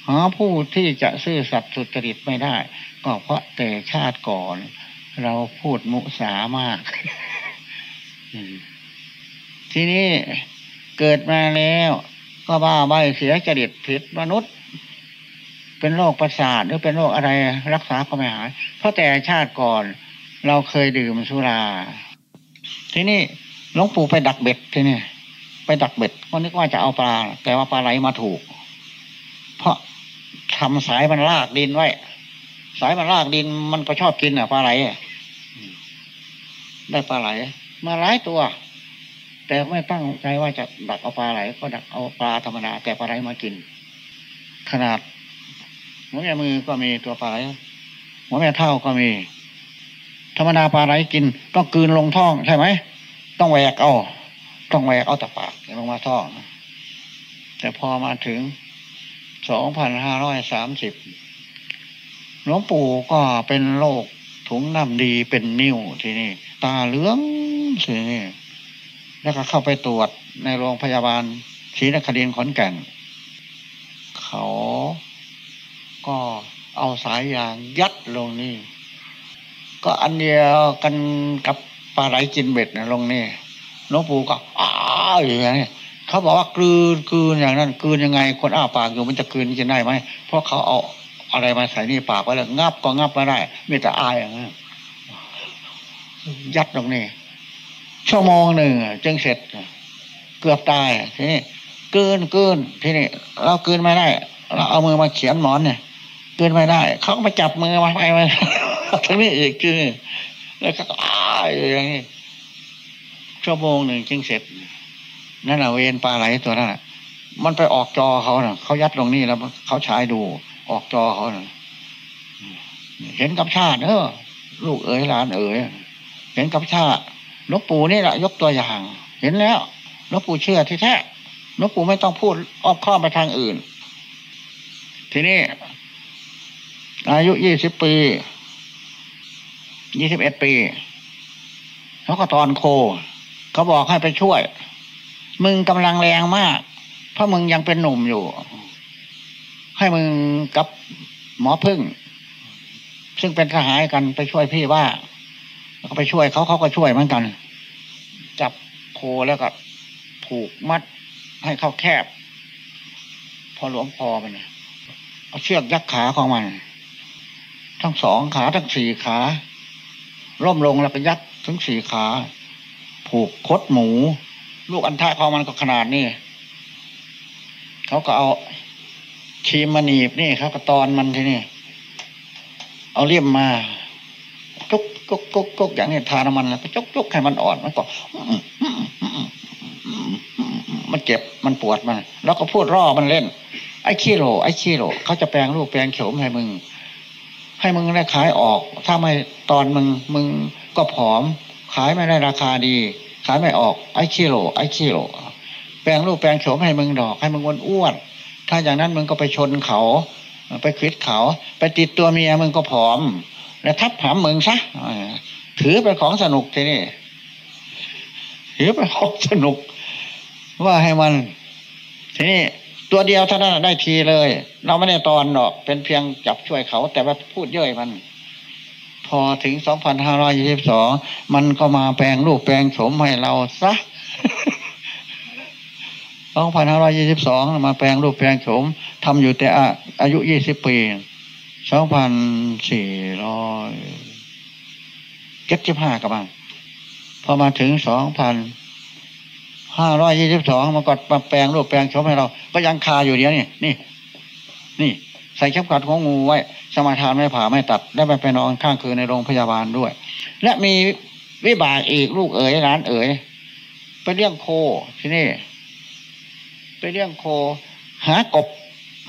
หาผู้ที่จะซื่อสัตย์สุจริตไม่ได้ ก็เพราะแต่ชาติก่อน เราพูดมุสามาก ทีนี้ เกิดมาแล้ว ก็บ้าใบเสียจริตผิดมนุษย์ เป็นโรคประสาทหรือเป็นโรคอะไรรักษาก็ไม่หาย เพราะแต่ชาติก่อน เราเคยดื่มสุรา ทีนี้หลวงปู่ไปดักเบ็ดทีนี่ไปดักเบ็ดก็นึกว่าจะเอาปลา แต่ว่าปลาไหลมาถูก เพราะทำสายมันลากดินไว้ สายมันลากดินมันก็ชอบกินอะปลาไหลได้ปลาไหล มาหลายตัว แต่ไม่ตั้งใจว่าจะดักเอาปลาไหลก็ดักเอาปลาธรรมดาแต่ปลาไหลมากิน ขนาดหัวแม่มือก็มีตัวปลาไหลหัวแม่เท่าก็มี ธรรมดาปลาไหลกินต้องกืนลงท้องใช่ไหมต้องแหวกเอาต้องแหวกเอาแต่ปากลงมาท้องแต่พอมาถึงสองพันห้าร้อยสามสิบหลวงปู่ก็เป็นโรคถุงน้ำดีเป็นนิ่วที่นี่ ตาเหลืองทีนี่ แล้วก็เข้าไปตรวจในโรงพยาบาลศรีนครินทร์ขอนแก่น เขาก็เอาสายยางยัดลงนี่ ก็อันเดียวกันกับปลาไหลกินเบ็ดนะลงนี่หลวงปู่ก็อ้าอย่างนี้เขาบอกว่ากลืนกลืนอย่างนั้นกลืนยังไง คนอ้าปากอยู่มันจะกลืนกินได้ไหมเพราะเขาเอาอะไรมาใส่นี่ปากไว้แล้วงับก็งับไม่ได้มีแต่อายอย่างนั้นยัดตรงนี้ ชั่วโมงหนึ่งจึงเสร็จ เกือบตายทีนี้กลืนกลืนทีนี้เรากลืนไม่ได้ เราเอามือมาเขียนหมอนเนี่ยกลืนไม่ได้ เขาก็มาจับมือมาไปมาทั้งนี้อีกคือแล้วก็อ้ายอย่างนี้ชั่วโมงหนึ่งจึงเสร็จนั่นแหละเวนปลาไหลตัวนั้นน่ะมันไปออกจอเขาเน่ะเขายัดลงนี่แล้วเขาฉายดู ออกจอเขาน่ะเห็นกับชาติเออลูกเอ๋ยหลานเอ๋ยเห็นกับชาติ ลวงปู่นี่แหละยกตัวอย่าง เห็นแล้วหลวงปู่เชื่อที่แท้หลวงปู่ไม่ต้องพูดอ้อมข้อมไปทางอื่น ทีนี้ อายุยี่สิบปียี่สิบเอ็ดปีเขาก็ตอนโค เขาบอกให้ไปช่วย มึงกำลังแรงมาก เพราะมึงยังเป็นหนุ่มอยู่ ให้มึงกับหมอพึ่ง ซึ่งเป็นทหารกันไปช่วยพี่ว่า ก็ไปช่วยเขาเขาก็ช่วยเหมือนกัน จับโคแล้วก็ผูกมัดให้เข้าแคบ พอหลวมพอมันเอาเชือกยักขาของมัน ทั้งสองขาทั้งสี่ขาล่มลงแล้วก็ยัดถึงสี่ขา ผูกคดหมู ลูกอันทะของมันก็ขนาดนี้เขาก็เอาคีมมาหนีบนี่เขาก็ตอนมันที่นี่เอาเลี่ยมมา จกจกจกกอย่างนี้ทาน้ำมันแล้วก็จกจกให้มันอ่อนมันก็มันเจ็บมันปวดมันแล้วก็พูดร่อมันเล่น ไอ้ขี้โลไอ้ขี้โลเขาจะแปลงรูปแปลงโฉมให้มึง ให้มึงได้ขายออก ถ้าไม่ตอนมึงมึงก็ผอม ขายไม่ได้ราคาดี ขายไม่ออก ไอ้ขี้โลไอ้ขี้โลแปลงรูปแปลงโฉมให้มึงดอก ให้มึงอ้วนอ้วนถ้าอย่างนั้นมึงก็ไปชนเขา ไปคิดเขา ไปติดตัวเมียมึงก็ผอม แล้วทับหามมึงซะถือเป็นของสนุกทีนี่ถือเป็นของสนุก ว่าให้มัน ทีนี้ตัวเดียวเท่านั้นได้ทีเลย เราไม่ได้ตอนหรอก เป็นเพียงจับช่วยเขา แต่ว่าพูดเย่อยมัน พอถึงสองพันห้าร้อยยี่สิบสองมันก็มาแปลงรูปแปลงโฉมให้เราซะสองพันห้าร้อยยี่สิบสองมาแปลงรูปแปลงโฉมทำอยู่แต่อายุยี่สิบปี สองพันสี่ร้อยเจ็ดสิบห้ากระบังพอมาถึงสองพันห้าร้อยยี่สิบสองมันก็มาแปลงรูปแปลงโฉมให้เรา ก็ยังคาอยู่เดียวนี่นี่ นี่ ใส่เข็มขัดของงูไว้ สมาทานไม่ผ่าไม่ตัดและไปไปนอนข้างคืนในโรงพยาบาลด้วย และมีวิบากอีกลูกเอ๋ยร้านเอ๋ยไปเลี้ยงโคที่นี่ ไปเลี้ยงโค หากบ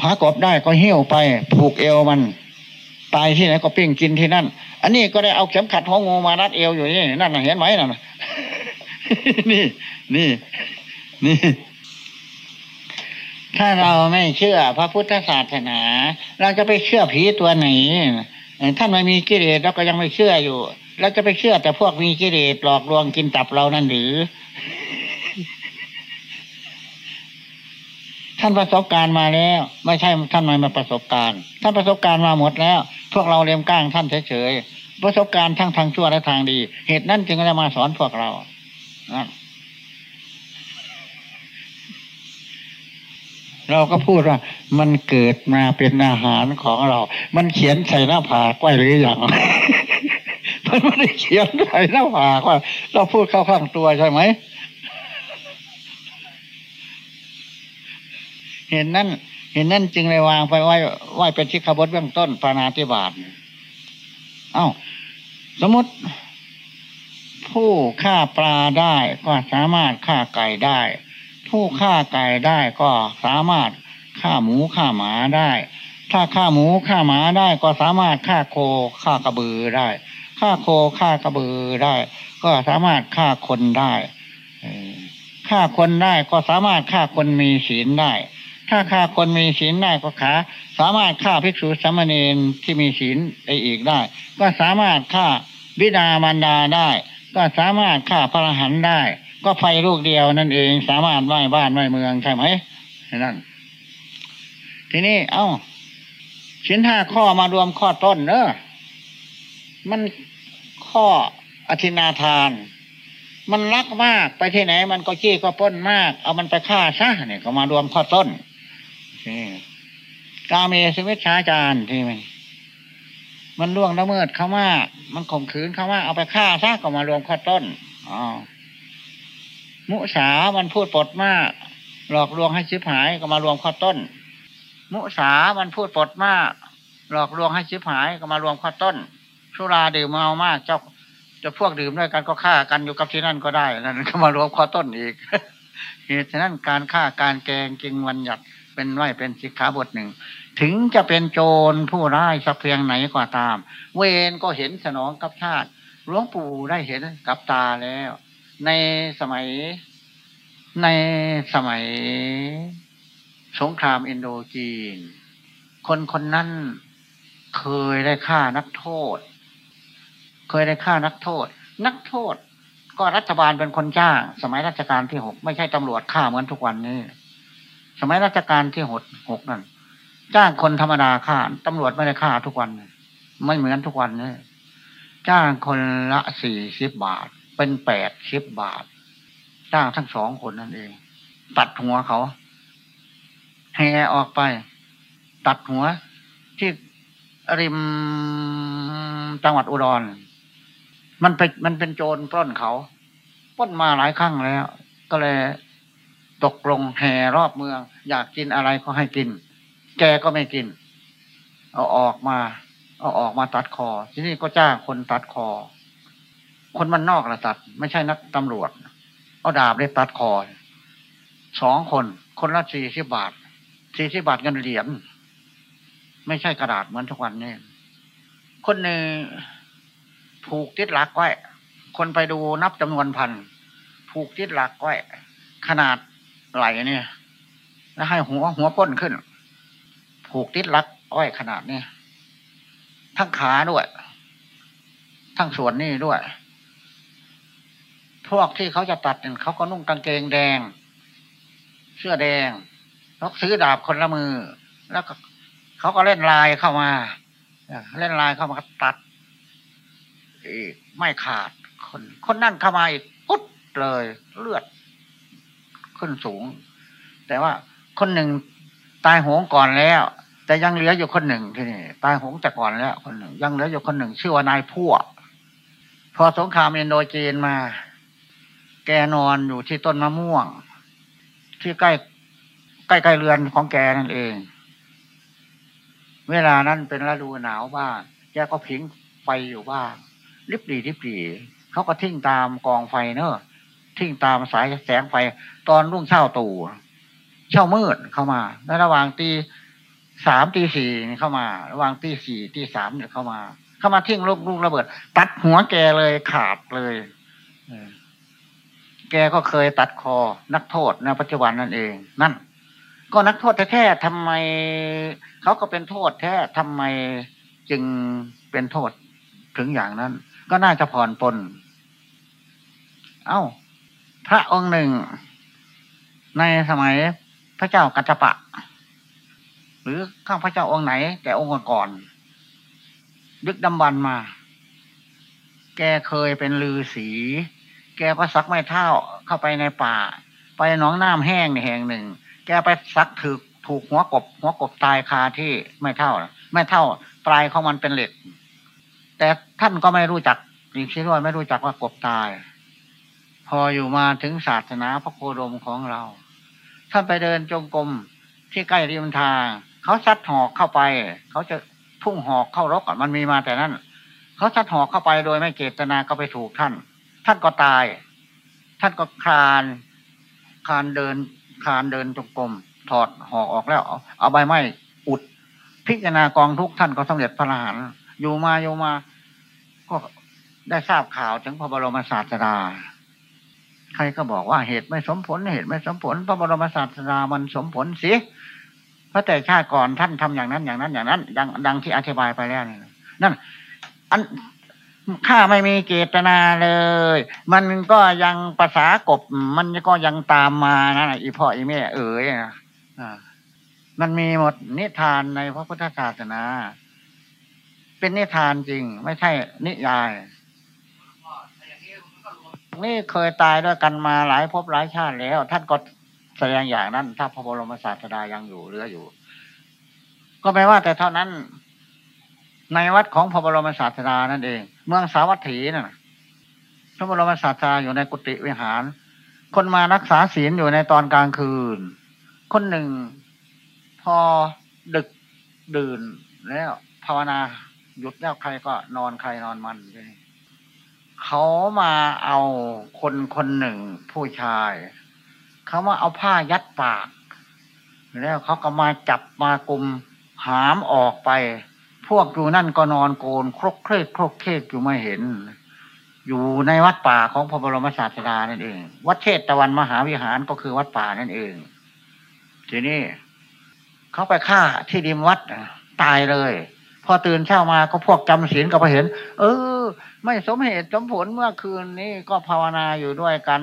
หากบได้ก็เหิ้วไป ผูกเอวมัน ตายที่ไหนก็ปิ้งกินที่นั่น อันนี้ก็ได้เอาเข็มขัดของงูมารัดเอวอยู่นี่นั่นนะเห็นไหมนั่นน่ะนี่นี่นี่ถ้าเราไม่เชื่อพระพุทธศาสนา เราจะไปเชื่อผีตัวไหนท่านไม่มีกิเลสเราก็ยังไม่เชื่ออยู่ เราจะไปเชื่อแต่พวกมีกิเลสหลอกลวงกินตับเรานั่นหรือ ท่านประสบการณ์มาแล้ว ไม่ใช่ท่านไม่มาประสบการณ์ ท่านประสบการณ์มาหมดแล้ว พวกเราเลี้ยงก้างท่านเฉยๆประสบการณ์ทั้งทางชั่วและทางดี เหตุนั้นจึงจะมาสอนพวกเราเราก็พูดว่า มันเกิดมาเป็นอาหารของเรา มันเขียนใส่หน้าผากไว้หรือยังมันไม่ได้เขียนใส่หน้าผากว่า เราพูดเข้าข้างตัวใช่ไหม เห็นนั่นเห็นนั่นจึงเลยวางไปไหว้ไว้เป็นชิคบดเบื้องต้นปานาติบาตเอ้า สมมติ ผู้ฆ่าปลาได้ก็สามารถฆ่าไก่ได้ ผู้ฆ่าไก่ได้ก็สามารถฆ่าหมูฆ่าหมาได้ ถ้าฆ่าหมูฆ่าหมาได้ก็สามารถฆ่าโคฆ่ากระบือได้ฆ่าโคฆ่ากระบือได้ ก็สามารถฆ่าคนได้ฆ่าคนได้ก็สามารถฆ่าคนมีศีลได้ ถ้าฆ่าคนมีศีลได้ก็ขาสามารถฆ่าภิกษุสามเณรที่มีศีลได้อีกได้ ก็สามารถฆ่าบิดามารดาได้ ก็สามารถฆ่าพระรหันได้ ก็ไฟลูกเดียวนั่นเอง สามารถไหว้บ้านไหว้เมืองใช่ไหมนั่นทีนี้ เอ้าชิ้นห้าข้อมารวมข้อต้นเนอะมันข้ออธินาทาน มันรักมากไปที่ไหน มันก็ขี้ก็ป้นมาก เอามันไปฆ่าซะเนี่ยก็มารวมข้อต้น กาเมสวิชาจารที่มันมันล่วงละเมิดเข้ามามันข่มขืนเข้ามาเอาไปฆ่าซะก็มารวมข้อต้นอ๋อมุสา มันพูดปดมาก หลอกลวงให้ชิบหายก็มารวมข้อต้น มุสา มันพูดปดมาก หลอกลวงให้ชิบหายก็มารวมข้อต้นสุราดื่มเมามาก เจ้าจะพวกดื่มด้วยกันก็ฆ่ากันอยู่กับที่นั่นก็ได้นั่นก็มารวมข้อต้นอีกเหตุฉะนั้นการฆ่าการแกงจริงวันหยัด เป็นไหวเป็นสิกขาบทหนึ่ง ถึงจะเป็นโจรผู้ร้ายสักเพียงไหนก็ตาม เวรก็เห็นสนองกับชาติหลวงปู่ได้เห็นกับตาแล้ว ในสมัยในสมัย สงครามอินโดจีน คนคนนั้นเคยได้ฆ่านักโทษ เคยได้ฆ่านักโทษ นักโทษ ก็รัฐบาลเป็นคนจ้าง สมัยรัชกาลที่หกไม่ใช่ตำรวจฆ่าเหมือนทุกวันนี้ สมัยรัชกาลที่หกหกนั่นจ้างคนธรรมดาฆ่าตำรวจไม่ได้ฆ่าทุกวัน ไม่เหมือนทุกวันนี้จ้างคนละสี่สิบบาท เป็นแปดสิบบาท จ้างทั้งสองคนนั่นเอง ตัดหัวเขาแห่ออกไป ตัดหัว ที่ริมจังหวัดอุดร มันเป็นมันเป็นโจรปล้นเขาปล้นมาหลายครั้งแล้ว ก็เลย ตกลงแห่รอบเมือง อยากกินอะไรก็ให้กิน แกก็ไม่กิน เอาออกมา เอาออกมาตัดคอ ที่นี่ก็จ้างคนตัดคอ คนมันนอกละตัด ไม่ใช่นักตำรวจ เอาดาบได้ตัดคอสองคน คนละสี่สิบบาทสี่สิบบาทเงินเหรียญไม่ใช่กระดาษเหมือนทุกวันนี่คนหนึ่งผูกติดหลักไว้ คนไปดูนับจำนวนพันผูกติดหลักไว้ขนาด ไหลเนี่ย แล้วให้หัวหัวพ้นขึ้น ผูกติดหลักไว้ขนาดนี้ทั้งขาด้วย ทั้งส่วนนี้ด้วย พวกที่เขาจะตัดเนี่ยเขาก็นุ่งกางเกงแดง เสื้อแดงแล้วซื้อดาบคนละมือ แล้วก็เขาก็เล่นลายเข้ามาเล่นลายเข้ามาตัดอีกไม่ขาดคน คนนั่นเข้ามาอีกปุ๊บเลย เลือด ขึ้นสูง แต่ว่าคนหนึ่งตายโหงก่อนแล้ว แต่ยังเหลืออยู่คนหนึ่งที่นี่ตายโหงแต่ก่อนแล้ว คนหนึ่ง ยังเหลืออยู่คนหนึ่ง ชื่อว่านายพวกพอสงครามอินโดจีนมา แกนอนอยู่ที่ต้นมะม่วง ที่ใกล้ใกล้ๆเรือนของแกนั่นเอง เวลานั้นเป็นฤดูหนาวบ้างแกก็ผิงไฟอยู่บ้างริบหรี่ริบหรี่เขาก็ทิ้งตามกองไฟเนอะ ทิ้งตามสายแสงไฟ ตอนรุ่งเช้าตู่เช้ามืดเข้ามาในระหว่างตีสามตีสี่เข้ามา ระหว่างตีสี่ตีสามเนี่ยเข้ามา เข้ามาทิ้งลูกลูกระเบิด ตัดหัวแกเลยขาดเลยแกก็เคยตัดคอนักโทษในปัจจุบันนั่นเอง นั่น ก็นักโทษแท้ๆทำไม เขาก็เป็นโทษแท้ทำไมจึงเป็นโทษถึงอย่างนั้น ก็น่าจะผ่อนปลนเอ้า พระองค์หนึ่ง ในสมัยพระเจ้ากัจจปะ หรือข้างพระเจ้าองค์ไหน แต่องค์ก่อนดึกดำบรรมา แกเคยเป็นลือสี แกก็ซักไม้เท้าเข้าไปในป่า ไปหนองน้ำแห้งในแห่งหนึ่ง แกไปซักถือถูกหัวกบ หัวกบตายคาที่ไม่เท่าไม่เท่าปลายของมันเป็นเหล็ก แต่ท่านก็ไม่รู้จักอีกชิ้นด้วยไม่รู้จักว่ากบตาย พออยู่มาถึงศาสนาพระโคดมของเรา ท่านไปเดินจงกรมที่ใกล้ริมทาง เขาซัดหอกเข้าไป เขาจะพุ่งหอกเข้ารกมันมีมาแต่นั้นเขาซัดหอกเข้าไปโดยไม่เจตนาก็ไปถูกท่าน ท่านก็ตาย ท่านก็คลาน คลานเดิน คลานเดินจงกรมถอดหอกออกแล้ว เอาใบไม้อุด พิจารณากองทุกท่านก็สำเร็จพระอรหันต์อยู่มาอยู่มา ก็ได้ทราบข่าวถึงพระบรมศาสดา ใครก็บอกว่าเหตุไม่สมผลเหตุไม่สมผล พระบรมศาสดามันสมผลสิพระแต่ชาติก่อนท่านทำอย่างนั้นอย่างนั้นอย่างนั้นดังดังที่อธิบายไปแล้วนี่นั่นอันข้าไม่มีเจตนาเลย มันก็ยังภาษากบ มันก็ยังตามมานะอีพ่ออีแม่เอ๋ยนะมันมีหมดนิทานในพระพุทธศาสนา เป็นนิทานจริง ไม่ใช่นิยาย นี่เคยตายด้วยกันมาหลายภพหลายชาติแล้ว ท่านก็แสดงอย่างนั้น ถ้าพระบรมศาสดายังอยู่เหลืออยู่ ก็ไม่ว่าแต่เท่านั้น ในวัดของพระบรมศาสดานั่นเอง เมืองสาวัตถีน่ะพระบรมศาสดาอยู่ในกุฏิวิหาร คนมารักษาศีลอยู่ในตอนกลางคืน คนหนึ่งพอดึกดื่นแล้วภาวนาหยุดแล้วใครก็นอนใครนอนมันไป เขามาเอาคนคนหนึ่งผู้ชาย เขามาเอาผ้ายัดปาก แล้วเขาก็มาจับมากลุมหามออกไป พวกอยู่นั่นก็นอนโกนครกเครกครกเคกอยู่ไม่เห็น อยู่ในวัดป่าของพระบรมศาสดานั่นเอง วัดเชตตะวันมหาวิหารก็คือวัดป่านั่นเอง ทีนี้เขาไปฆ่าที่ริมวัดตายเลย พอตื่นเช้ามาก็พวกจำศีลก็ไปเห็น เออ ไม่สมเหตุสมผลเมื่อคืนนี้ก็ภาวนาอยู่ด้วยกัน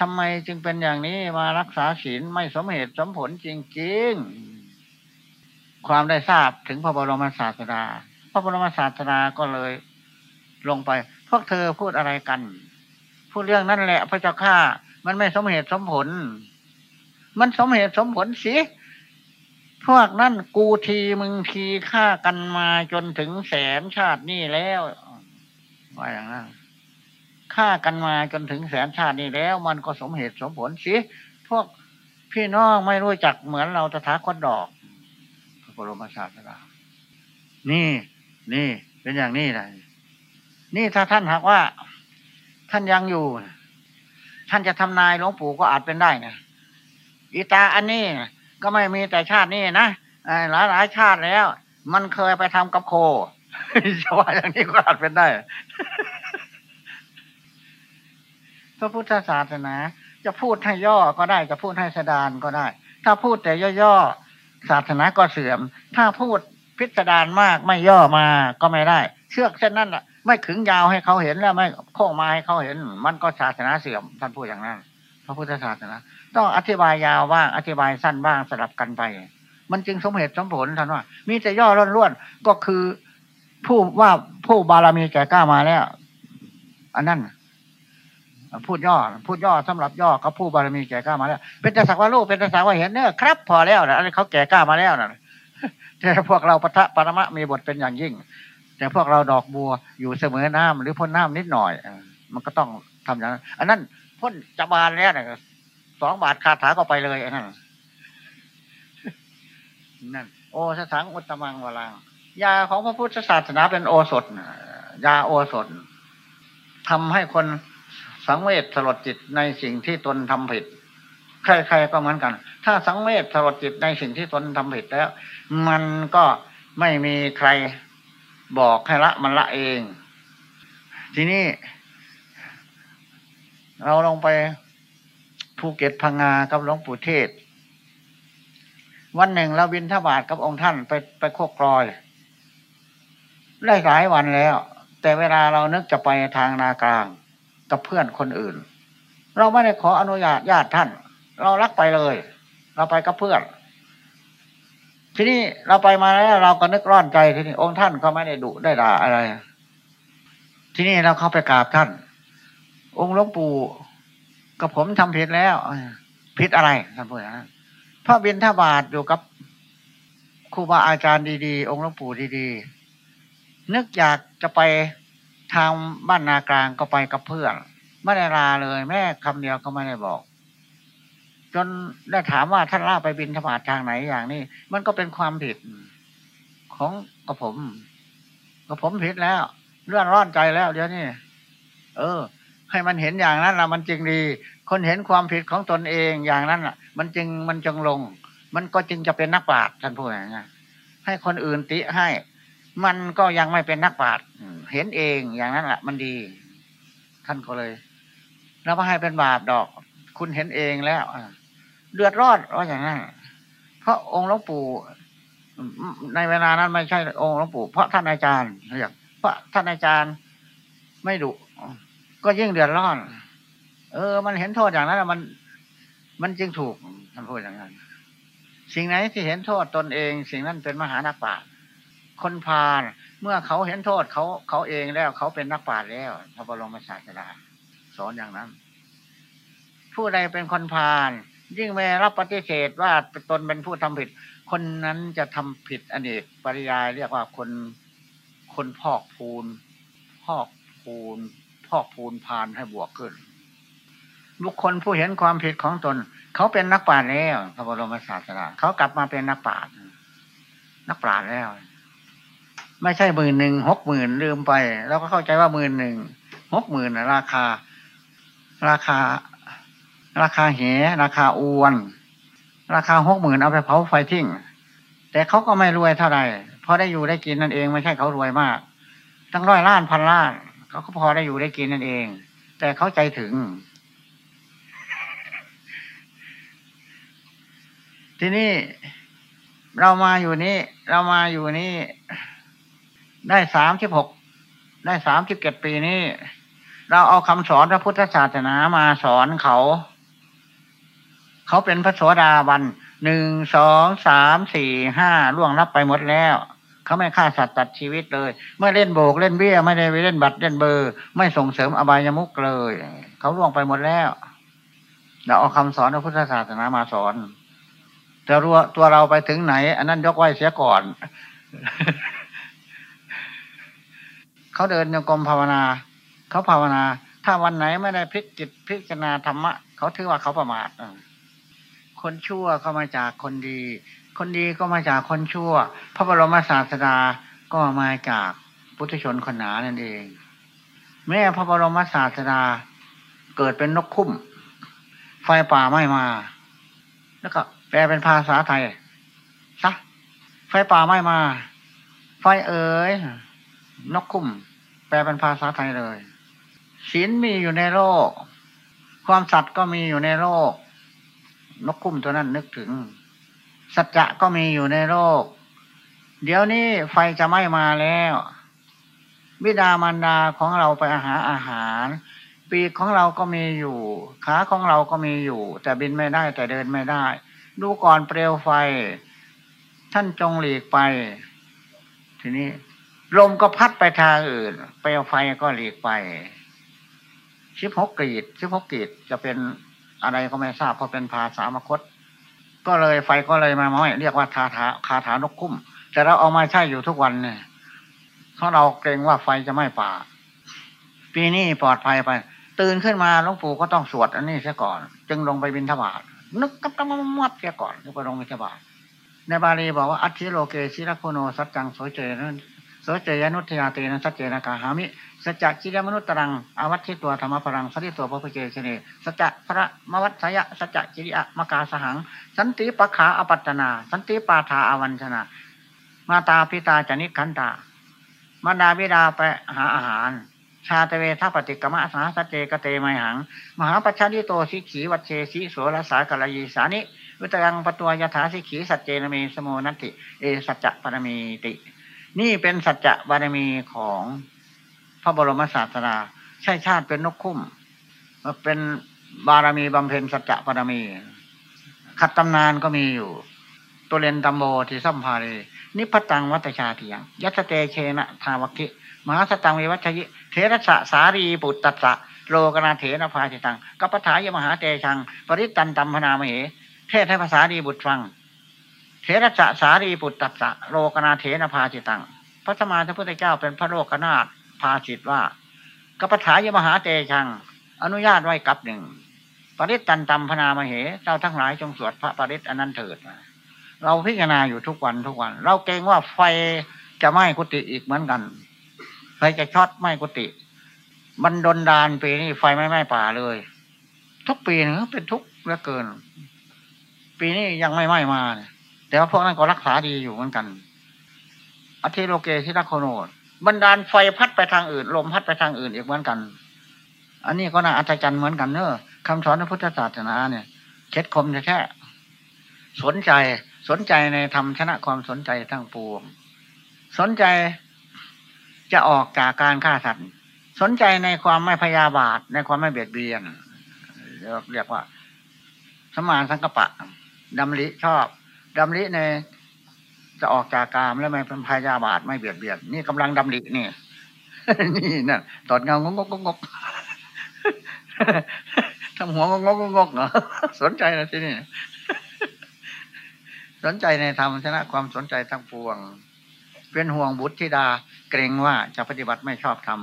ทำไมจึงเป็นอย่างนี้มารักษาศีลไม่สมเหตุสมผลจริงๆ ความได้ทราบถึงพระบรมศาสดา พระบรมศาสดาก็เลยลงไป พวกเธอพูดอะไรกัน พูดเรื่องนั่นแหละพระเจ้าข้ามันไม่สมเหตุสมผล มันสมเหตุสมผลสิ พวกนั่นกูทีมึงทีฆ่ากันมาจนถึงแสนชาตินี่แล้วว่าอย่างนั้นฆ่ากันมาจนถึงแสนชาตินี่แล้ว มันก็สมเหตุสมผลสิพวกพี่น้องไม่รู้จักเหมือนเราตถาคตดอกพระบรมศาสดานี่ นี่ เป็นอย่างนี้เลยนี่ถ้าท่านหากว่า ท่านยังอยู่ ท่านจะทำนายหลวงปู่ก็อาจเป็นได้นะอีตาอันนี้ ก็ไม่มีแต่ชาตินี้นะหลายหลายชาติแล้ว มันเคยไปทำกับโคจะว่าอย่างนี้ก็อาจเป็นได้ พระพุทธศาสนา จะพูดให้ย่อก็ได้จะพูดให้สดานก็ได้ ถ้าพูดแต่ย่อๆศาสนาก็เสื่อม ถ้าพูดพิสดารมากไม่ย่อมาก็ไม่ได้ เชือกเส้นนั้นะไม่ขึงยาวให้เขาเห็นแล้วไม่โค้งมาให้เขาเห็น มันก็ศาสนาเสื่อมท่านพูดอย่างนั้นพระพุทธศาสนา ต้องอธิบายยาวบ้างอธิบายสั้นบ้างสลับกันไป มันจึงสมเหตุสมผลท่านว่า มีแต่ย่อล้วนๆก็คือผู้ว่าผู้บารมีแก่กล้ามาแล้ว อันนั้นพูดย่อ พูดย่อสำหรับย่อเขาผู้บารมีแก่กล้ามาแล้ว เป็นแต่สักว่าลูกเป็นแต่สักว่าเห็นเนี่ยครับ พอแล้วนะอันนี้เขาแก่กล้ามาแล้วนะแต่พวกเราปะทะปรมะมีบทเป็นอย่างยิ่ง แต่พวกเราดอกบัวอยู่เสมอน้ำหรือพ่นน้ำนิดหน่อยมันก็ต้องทำอย่างนั้น อันนั้นพ่นจะบานแล้วนะ สองบาทคาถาก็ไปเลยอันนั้นนั่นโอสถังอุตมังวลังยาของพระพุทธศาสนาเป็นโอสถยาโอสถทำให้คนสังเวชสลดจิตในสิ่งที่ตนทำผิด ใครๆก็เหมือนกัน ถ้าสังเวชสลดจิตในสิ่งที่ตนทำผิดแล้ว มันก็ไม่มีใครบอกให้ละมันละเอง ทีนี้ เราลงไป ภูเก็ตพังงากับหลวงปู่เทศ วันหนึ่งเราบินทบาทกับองค์ท่านไปไปโคกกรอย ได้หลายวันแล้ว แต่เวลาเรานึกจะไปทางนากลางกับเพื่อนคนอื่น เราไม่ได้ขออนุญาตญาติท่าน เรารักไปเลย เราไปกับเพื่อน ทีนี้เราไปมาแล้วเราก็นึกร้อนใจทีนี้องค์ท่านก็ไม่ได้ดุได้ด่าอะไร ทีนี้เราเข้าไปกราบท่าน องค์หลวงปู่ กับผมทำผิดแล้วผิดอะไรท่านพูดอย่างนั้นพระบินทบาทอยู่กับครูบาอาจารย์ดีๆ องค์หลวงปู่ดีๆ นึกอยากจะไปทางบ้านนากลางก็ไปกับเพื่อนไม่ได้ลาเลย แม่คำเดียวก็ไม่ได้บอก จนได้ถามว่าท่านล่าไปบินทบาททางไหนอย่างนี้ มันก็เป็นความผิดของกระผมกระผมผิดแล้วเลื่อนร้อนใจแล้วเดี๋ยวนี้เออ ให้มันเห็นอย่างนั้นละมันจึงดี คนเห็นความผิดของตนเองอย่างนั้นล่ะมันจึงมันจึงลง มันก็จึงจะเป็นนักปราชญ์ท่านพูดอย่างนี้ให้คนอื่นติให้ มันก็ยังไม่เป็นนักปราชญ์เห็นเองอย่างนั้นแหละมันดี ท่านก็เลย แล้วไม่ให้เป็นบาปดอก คุณเห็นเองแล้วเดือดร้อนว่าอย่างนั้นเพราะองค์หลวงปู่ในเวลานั้นไม่ใช่องค์หลวงปู่เพราะท่านอาจารย์เรียกเพราะท่านอาจารย์ไม่ดุ ก็ยิ่งเดือดร้อน เออ มันเห็นโทษอย่างนั้นมัน มันจึงถูกท่านพูดอย่างนั้น สิ่งไหนที่เห็นโทษตนเอง สิ่งนั้นเป็นมหานักปราชญ์คนพาลเมื่อเขาเห็นโทษเขาเขาเองแล้วเขาเป็นนักปราชญ์แล้วพระบรมศาสดาสอนอย่างนั้น ผู้ใดเป็นคนพาลยิ่งไม่รับปฏิเสธว่าตนเป็นผู้ทำผิด คนนั้นจะทำผิดอเนกปริยายเรียกว่าคนคนพอกพูน พอกพูน อกพูนพานให้บวกขึ้น บุคคลผู้เห็นความผิดของตน เขาเป็นนักปราชญ์แล้วพระบรมศาสดาเขากลับมาเป็นนักปราชญ์นักปราชญ์แล้ว ไม่ใช่หมื่นหนึ่งหกหมื่นลืมไป แล้วก็เข้าใจว่าหมื่นหนึ่งหกหมื่นราคา ราคา ราคาเหราคาอวน ราคาหกหมื่นเอาไปเผาไฟทิ้งแต่เขาก็ไม่รวยเท่าไหร่เพอได้อยู่ได้กินนั่นเองไม่ใช่เขารวยมาก ตั้งร้อยล้านพันล้าน เขาก็พอได้อยู่ได้กินนั่นเอง แต่เขาใจถึง ทีนี้เรามาอยู่นี้ เรามาอยู่นี่ได้สามสิบหกได้สามสิบเจ็ดปีนี้ เราเอาคำสอนพระพุทธศาสนามาสอนเขา เขาเป็นพระโสดาบันหนึ่งสองสามสี่ห้าล่วงรับไปหมดแล้ว เขาไม่ฆ่าสัตว์ตัดชีวิตเลย เมื่อเล่นโบกเล่นเบี้ยไม่ได้ไปเล่นบัตรเล่นเบอร์ ไม่ส่งเสริมอบายมุกเลย เขาล่วงไปหมดแล้วเราเอาคำสอนพระพุทธศาสนามาสอนแต่รัวตัวเราไปถึงไหน อันนั้นยกไว้เสียก่อน เขาเดินโยกรมภาวนา เขาภาวนา ถ้าวันไหนไม่ได้พิจิตพิจารณาธรรมะ เขาถือว่าเขาประมาทคนชั่วก็มาจากคนดี คนดีก็มาจากคนชั่ว พระบรมศาสดาก็มาจากพุทธชนคนหนานั่นเอง แม่พระบรมศาสดาเกิดเป็นนกคุ้ม ไฟป่าไม่มา แล้วก็แปลเป็นภาษาไทยซะไฟป่าไม่มา ไฟเอ๋ยนกคุ้ม แปลเป็นภาษาไทยเลยศีลมีอยู่ในโลก ความสัตย์ก็มีอยู่ในโลก นกคุ้มตัวนั้นนึกถึง สัจจะก็มีอยู่ในโลก เดี๋ยวนี้ไฟจะไม่มาแล้ววิดามารดาของเราไปอาหาอาหาร ปีกของเราก็มีอยู่ ขาของเราก็มีอยู่ แต่บินไม่ได้แต่เดินไม่ได้ ดูก่อนเปลวไฟ ท่านจงหลีกไป ทีนี้ ลมก็พัดไปทางอื่น เปลวไฟก็หลีกไปชิบหกกีดชิบหกกีดจะเป็นอะไรก็ไม่ทราบเพราะเป็นภาษามคต ก็เลยไฟก็เลยมาม้อยเรียกว่าคาถาคาถานกคุ้ม แต่เราเอามาใช้อยู่ทุกวันเนี่ยเพราะเราเกรงว่าไฟจะไหม้ป่า ปีนี้ปลอดภัยไป ตื่นขึ้นมาหลวงปู่ก็ต้องสวดอันนี้เสียก่อน จึงลงไปบินทบาทนึกกับกำมัมัดเสียก่อนจึงไปลงบินทบาทในบาลีบอกว่าอัติโลเกศิรโคโนสัจจังโสเจนั้น สเจยนุทยาเตนะสัจเจนะกาหามิสัจจิรมนุตรังอวัตถิตัวธรรมพลังสติตัวพระพุทธเจ้าเนสัจพระมวัตสยะสัจจิริยมกาสหัง สันติปะขาอปัตนา สันติปาทาอวัญชนามาตาพิตาจนิคันตามารดาบิดาไปหาอาหาร ชาตเวทัปฏิกรรมสาสเจกเตไมหัง มหาปัชาดิโตสิขีวัชเชสิโสรสากลยีสานิวิตยังปตัวยถาสิขีสัจเจนเมสโมนัตติเอสัจจะปรมีติ นี่เป็นสัจจะบารมีของพระบรมศาสดาใช่ชาติเป็นนกคุ้มเป็นบารมีบำเพ็ญสัจจะบารมี ขัดตำนานก็มีอยู่ ตัวเลนตัมโบที่สัมภารีนิพตังวัตชาเทียงยัตเตเชนะทาวัคิมหาสตังวิวัชยิเทระสะสารีปุตตะโลกนาเถนะภาจิตังกัปถายมหาเตชัง ปริตันตัมพนามเหเทศให้ภาษาดีบุตรฟัง เทระสะสารีปุตตะโลกนาเถนะภาจิตัง พระสมานพระพุทธเจ้าเป็นพระโลกนาถพาจิตว่ากัปถายมหาเตชัง อนุญาตไว้กับหนึ่งปริตันตัมพนามเหเจ้าทั้งหลายจงสวดพระปริตอันนั้นเถิด เราพิจารณาอยู่ทุกวันทุกวัน เราเกรงว่าไฟจะไหม้กุฏิอีกเหมือนกันไฟจะช็อตไหม้กุฏิมันดนดานปีนี้ไฟไม่ไหม้ป่าเลย ทุกปีนะเป็นทุกเหลือเกิน ปีนี้ยังไม่ไหม้มา แต่ว่าพวกนั้นก็รักษาดีอยู่เหมือนกัน อธิโลเกทิรักโคโนดบรรดาลไฟพัดไปทางอื่น ลมพัดไปทางอื่นอีกเหมือนกัน อันนี้ก็น่าอัศจรรย์เหมือนกันเนอะคำสอนในพุทธศาสนาเนี่ยเช็ดคมแค่สนใจสนใจในธรรมชนะความสนใจทั้งปวง สนใจจะออกจากการฆ่าสัตว์ สนใจในความไม่พยาบาท ในความไม่เบียดเบียนเรียกว่า สมานสังกปะดำริชอบ ดำริในจะออกจากกามแล้วไม่เป็นพยาบาทไม่เบียดเบียนนี่กำลังดำรินี่นี่นั่นตอดเงางงกงกทำหัวงงกงกเนาะสนใจนะที่นี่สนใจในธรรมชนะความสนใจทั้งปวง เป็นห่วงบุตรธิดา เกรงว่าจะปฏิบัติไม่ชอบธรรม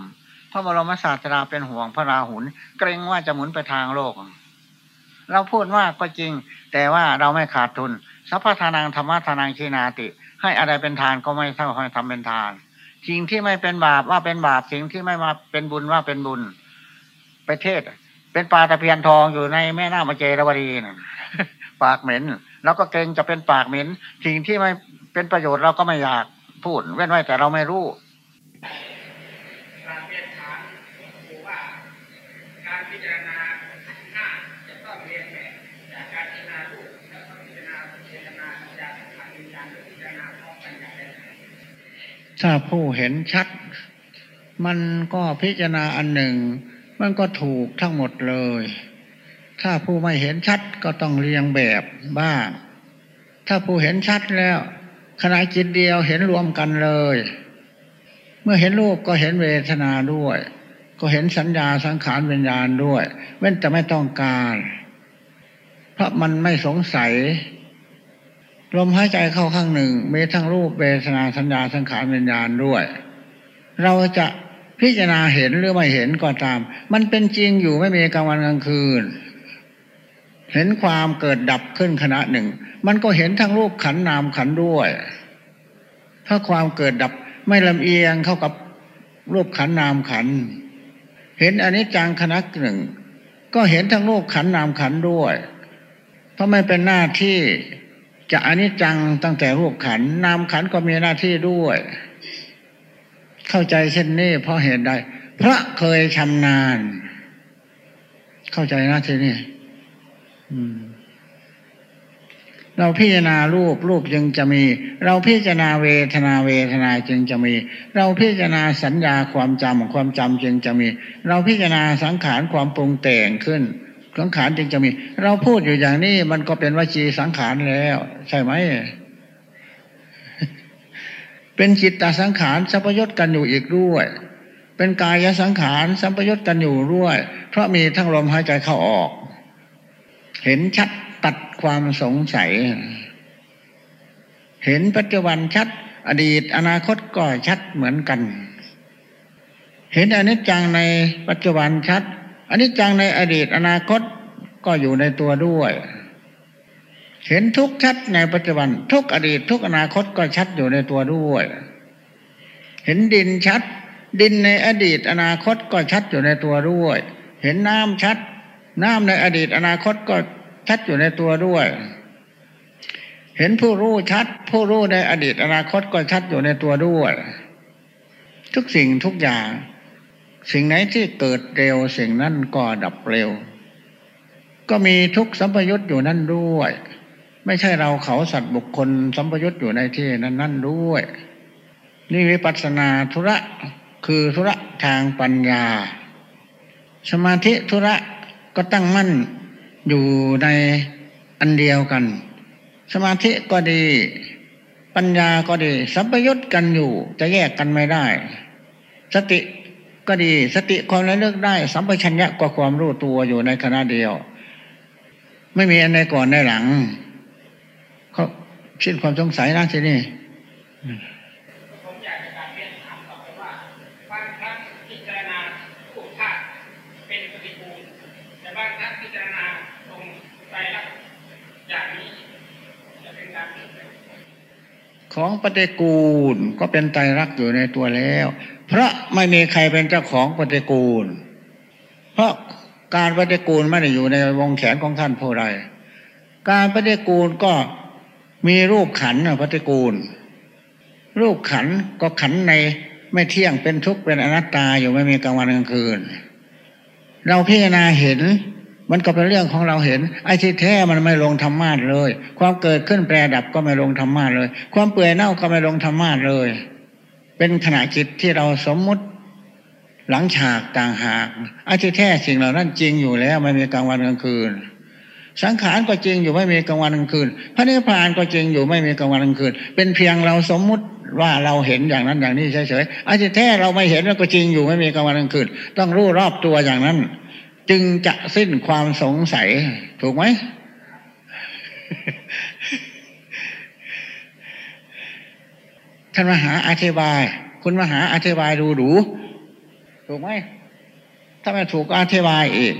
พระบรมศาสดาเป็นห่วงพระราหุลเกรงว่าจะหมุนไปทางโลก เราพูดว่าก็จริง แต่ว่าเราไม่ขาดทุน สัพพทานังธรรมทานังชีนาติ ให้อะไรเป็นทานก็ไม่เท่าให้ทำเป็นทาน สิ่งที่ไม่เป็นบาปว่าเป็นบาปสิ่งที่ไม่มาเป็นบุญว่าเป็นบุญไปเทศ เป็นปลาตะเพียนทองอยู่ในแม่น้ำมเจรวดีนะปากเหม็นเราก็เกรงจะเป็นปากเหม็น สิ่งที่ไม่เป็นประโยชน์เราก็ไม่อยากพูดเว้นไว้แต่เราไม่รู้ ถ้าผู้เห็นชัด มันก็พิจารณาอันหนึ่ง มันก็ถูกทั้งหมดเลย ถ้าผู้ไม่เห็นชัดก็ต้องเรียงแบบบ้าง ถ้าผู้เห็นชัดแล้วขณะจิตเดียวเห็นรวมกันเลย เมื่อเห็นรูปก็เห็นเวทนาด้วย ก็เห็นสัญญาสังขารวิญญาณด้วย เว้นแต่ไม่ต้องการ เพราะมันไม่สงสัย ลมหายใจเข้าข้างหนึ่งมีทั้งรูปเวทนาสัญญาสังขารวิญญาณด้วย เราจะพิจารณาเห็นหรือไม่เห็นก็ตาม มันเป็นจริงอยู่ไม่มีกลางวันกลางคืน เห็นความเกิดดับขึ้นขณะหนึ่ง มันก็เห็นทั้งรูปขันนามขันด้วย ถ้าความเกิดดับไม่ลำเอียงเข้ากับรูปขันนามขัน เห็นอนิจจังขณะหนึ่ง ก็เห็นทั้งรูปขันนามขันด้วยเพราะไม่เป็นหน้าที่ จะอนิจจังตั้งแต่รูปขันนามขันก็มีหน้าที่ด้วย เข้าใจเช่นนี้เพราะเหตุใดพระเคยชำนาญ เข้าใจนะทีนี้เราพิจารณารูปรูปจึงจะมี เราพิจารณาเวทนาเวทนาจึงจะมี เราพิจารณาสัญญาความจำความจำจึงจะมี เราพิจารณาสังขารความปรุงแต่งขึ้น สังขารจึงจะมี เราพูดอยู่อย่างนี้มันก็เป็นวจีสังขารแล้ว ใช่ไหม เป็นจิตตสังขารสัพยศกันอยู่อีกด้วย เป็นกายสังขารสัพยศกันอยู่ด้วย เพราะมีทั้งลมหายใจเข้าออก เห็นชัดตัดความสงสัย เห็นปัจจุบันชัด อดีตอนาคตก็ชัดเหมือนกัน เห็นอนิจจังในปัจจุบันชัด อันิจจังในอดีตอนาคตก็อยู่ในตัวด้วย เห็นทุกชัดในปัจจุบัน ทุกอดีตทุกอนาคตก็ชัดอยู่ในตัวด้วย เห็นดินชัด ดินในอดีตอนาคตก็ชัดอยู่ในตัวด้วย เห็นน้ำชัด น้ำในอดีตอนาคตก็ชัดอยู่ในตัวด้วย เห็นผู้รู้ชัด ผู้รู้ในอดีตอนาคตก็ชัดอยู่ในตัวด้วย ทุกสิ่งทุกอย่าง สิ่งไหนที่เกิดเร็วสิ่งนั้นก็ดับเร็ว ก็มีทุกสัมพยุตอยู่นั่นด้วย ไม่ใช่เราเขาสัตว์บุคคลสัมพยุตอยู่ในที่นั้นนั่นด้วย นี่วิปัสนาธุระคือธุระทางปัญญา สมาธิธุระก็ตั้งมั่นอยู่ในอันเดียวกัน สมาธิก็ดี ปัญญาก็ดีสัมปยุตกันอยู่จะแยกกันไม่ได้ สติ ก็ดี สติความระลึกได้ สัมปชัญญะก็ความรู้ตัวอยู่ในขณะเดียว ไม่มีอันใดก่อนในหลังเขาสิ้นความสงสัยนะทีนี้ของปฏิกูลก็เป็นไตรลักษณ์อยู่ในตัวแล้ว เพราะไม่มีใครเป็นเจ้าของปฏิกูล เพราะการปฏิกูลไม่ได้อยู่ในวงแขนของท่านผู้ใดการปฏิกูลก็มีรูปขันนะปฏิกูล รูปขันก็ขันในไม่เที่ยงเป็นทุกข์เป็นอนัตตาอยู่ไม่มีกลางวันกลางคืน เราพิจารณาเห็นมันก็เป็นเรื่องของเราเห็น ไอ้ที่แท้มันไม่ลงธรรมะเลย ความเกิดขึ้นแปรดับก็ไม่ลงธรรมะเลย ความเปื่อยเน่าก็ไม่ลงธรรมะเลย เป็นขณะจิตที่เราสมมุติหลังฉากต่างหากอ้ที่แท้สิ่งเหล่านั้นจริงอยู่แล้วไม่มีกลางวันกลางคืน สังขารก็จริงอยู่ไม่มีกลางวันกลางคืน พระนิพพานก็จริงอยู่ไม่มีกลางวันกลางคืน เป็นเพียงเราสมมุติว่าเราเห็นอย่างนั้นอย่างนี้เฉยๆอ้ที่แท้เราไม่เห็นแล้วก็จริงอยู่ไม่มีกลางวันกลางคืน ต้องรู้รอบตัวอย่างนั้น จึงจะสิ้นความสงสัยถูกไหม ท่านมหาอธิบายคุณมหาอธิบายดูดูถูกไหมถ้าไม่ถูกก็อธิบายอีก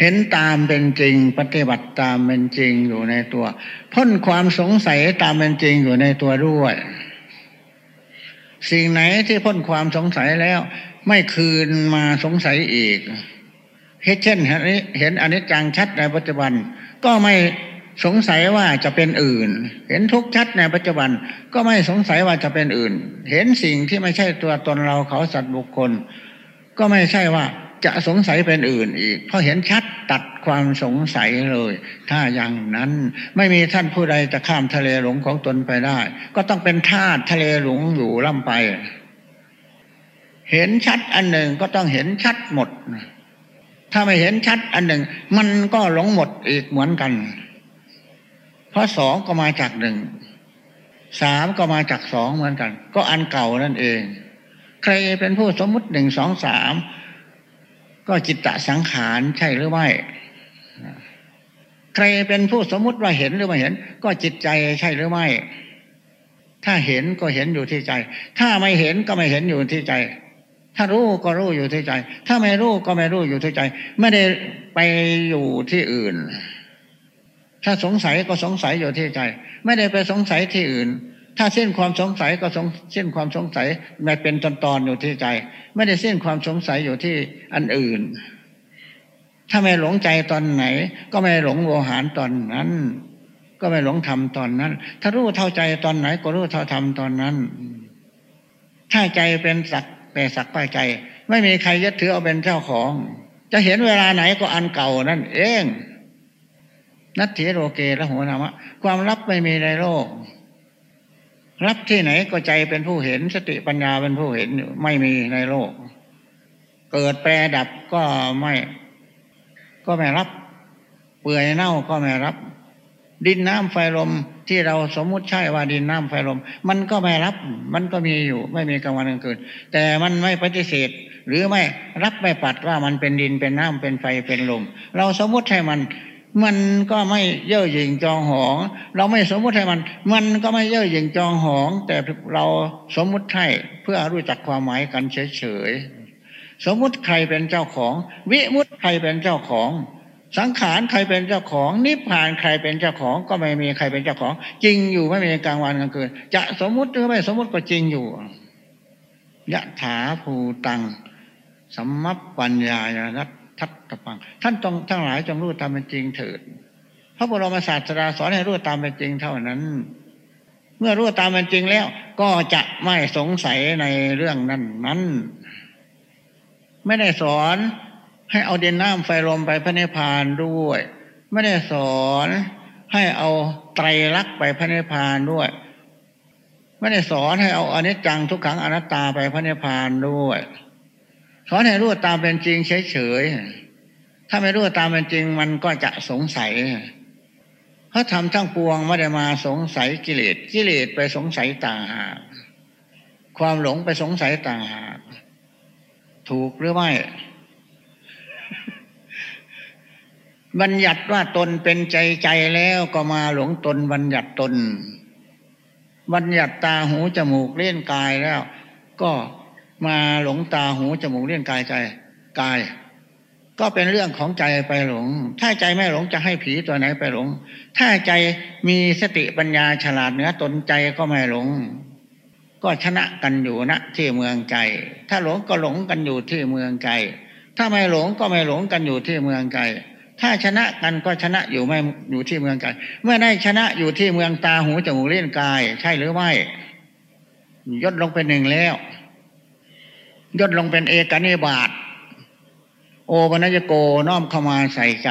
เห็นตามเป็นจริง ปฏิบัติตามเป็นจริงอยู่ในตัว พ้นความสงสัยตามเป็นจริงอยู่ในตัวด้วย สิ่งไหนที่พ้นความสงสัยแล้ว ไม่คืนมาสงสัยอีกเห็นเช่นเห็นอนิจจังชัดในปัจจุบัน ก็ไม่ สงสัยว่าจะเป็นอื่น เห็นทุกชัดในปัจจุบันก็ไม่สงสัยว่าจะเป็นอื่น เห็นสิ่งที่ไม่ใช่ตัวตนเราเขาสัตว์บุคคล ก็ไม่ใช่ว่าจะสงสัยเป็นอื่นอีก เพราะเห็นชัดตัดความสงสัยเลย ถ้าอย่างนั้นไม่มีท่านผู้ใดจะข้ามทะเลหลงของตนไปได้ ก็ต้องเป็นธาตุทะเลหลงอยู่ล่ำไป เห็นชัดอันหนึ่งก็ต้องเห็นชัดหมด ถ้าไม่เห็นชัดอันหนึ่ง มันก็หลงหมดอีกเหมือนกัน เพราะสองก็มาจากหนึ่งสามก็มาจากสองเหมือนกัน ก็อันเก่านั่นเอง ใครเป็นผู้สมมุติหนึ่งสองสามก็จิตตสังขารใช่หรือไม่ ใครเป็นผู้สมมุติว่าเห็นหรือไม่เห็น ก็จิตใจใช่หรือไม่ ถ้าเห็นก็เห็นอยู่ที่ใจ ถ้าไม่เห็นก็ไม่เห็นอยู่ที่ใจ ถ้ารู้ก็รู้อยู่ที่ใจ ถ้าไม่รู้ก็ไม่รู้อยู่ที่ใจ ไม่ได้ไปอยู่ที่อื่น ถ้าสงสัยก็สงสัยอยู่ที่ใจ ไม่ได้ไปสงสัยที่อื่น ถ้าสิ้นความสงสัยก็สงสิ้นความสงสัยม่เป็นตอนตอนอยู่ที่ใจ ไม่ได้สิ้นความสงสัยอยู่ที่อันอื่น ถ้าไม่หลงใจตอนไหน ก็ไม่หลงโวหารตอนนั้น ก็ไม่หลงธรรมตอนนั้น ถ้ารู้เท่าใจตอนไหน ก็รู้เท่าธรรมตอนนั้น ถ้าใจเป็นสักแต่สักปใจ ไม่มีใครยึดถือเอาเป็นเจ้าของ จะเห็นเวลาไหนก็อันเก่านั่นเอง นัตถิโรเกและหัวนามะ ความลับไม่มีในโลก รับที่ไหนก็ใจเป็นผู้เห็นสติปัญญาเป็นผู้เห็นไม่มีในโลก เกิดแปรดับก็ไม่ ก็ไม่รับ เปื่อยเน่าก็ไม่รับ ดินน้ำไฟลมที่เราสมมุติใช่ว่าดินน้ำไฟลม มันก็ไม่รับ มันก็มีอยู่ ไม่มีกลางวันกลางคืนแต่มันไม่ปฏิเสธหรือไม่รับไม่ปัดว่ามันเป็นดินเป็นน้ำเป็นไฟเป็นลม เราสมมุติให้มัน มันก็ไม่เย่อหยิ่งจองหอง เราไม่สมมุติให้มัน มันก็ไม่เย่อหยิ่งจองหอง แต่เราสมมุติให้เพื่อรู้จักความหมายกันเฉยๆสมมุติใครเป็นเจ้าของ วิมุติใครเป็นเจ้าของ สังขารใครเป็นเจ้าของ นิพพานใครเป็นเจ้าของ ก็ไม่มีใครเป็นเจ้าของ จริงอยู่ไม่มีกลางวันกลางคืนจะสมมุติหรือไม่สมมุติก็จริงอยู่ยะถาภูตังสัมมัปปัญญายนัต ทัตตปัง ท่านต้องทั้งหลายจงรู้ตามเป็นจริงเถิดพระบรมศาสดาสอนให้รู้ตามเป็นจริงเท่านั้น เมื่อรู้ตามเป็นจริงแล้ว ก็จะไม่สงสัยในเรื่องนั้นนั้นไม่ได้สอนให้เอาเดินน้ำไฟลมไปพระนิพพานด้วย ไม่ได้สอนให้เอาไตรลักษณ์ไปพระนิพพานด้วย ไม่ได้สอนให้เอาอนิจจังทุกขังอนัตตาไปพระนิพพานด้วย สอนให้รู้ตามเป็นจริงเฉยๆ ถ้าไม่รู้ตามเป็นจริงมันก็จะสงสัย เพราะธรรมทั้งปวงไม่ได้มาสงสัยกิเลส กิเลสไปสงสัยต่างหาก ความหลงไปสงสัยต่างหาก ถูกหรือไม่บัญญัติว่าตนเป็นใจใจแล้วก็มาหลงตนบัญญัติตน บัญญัติตาหูจมูกเล่นกายแล้ว ก็ มาหลงตาหูจมูกเลี้ยงกายใจกาย ก็เป็นเรื่องของใจไปหลง ถ้าใจไม่หลงจะให้ผีตัวไหนไปหลง ถ้าใจมีสติปัญญาฉลาดเหนือตนใจก็ไม่หลง ก็ชนะกันอยู่ณที่เมืองใจ ถ้าหลงก็หลงกันอยู่ที่เมืองใจ ถ้าไม่หลงก็ไม่หลงกันอยู่ที่เมืองใจถ้าชนะกันก็ชนะอยู่ไม่อยู่ที่เมืองใจเมื่อได้ชนะอยู่ที่เมืองตาหูจมูกเลี้ยงกาย ใช่หรือไม่ยศลงเป็นหนึ่งแล้ว ย่นลงเป็นเอกนิบาตโอปัญญโกน้อมเข้ามาใส่ใจ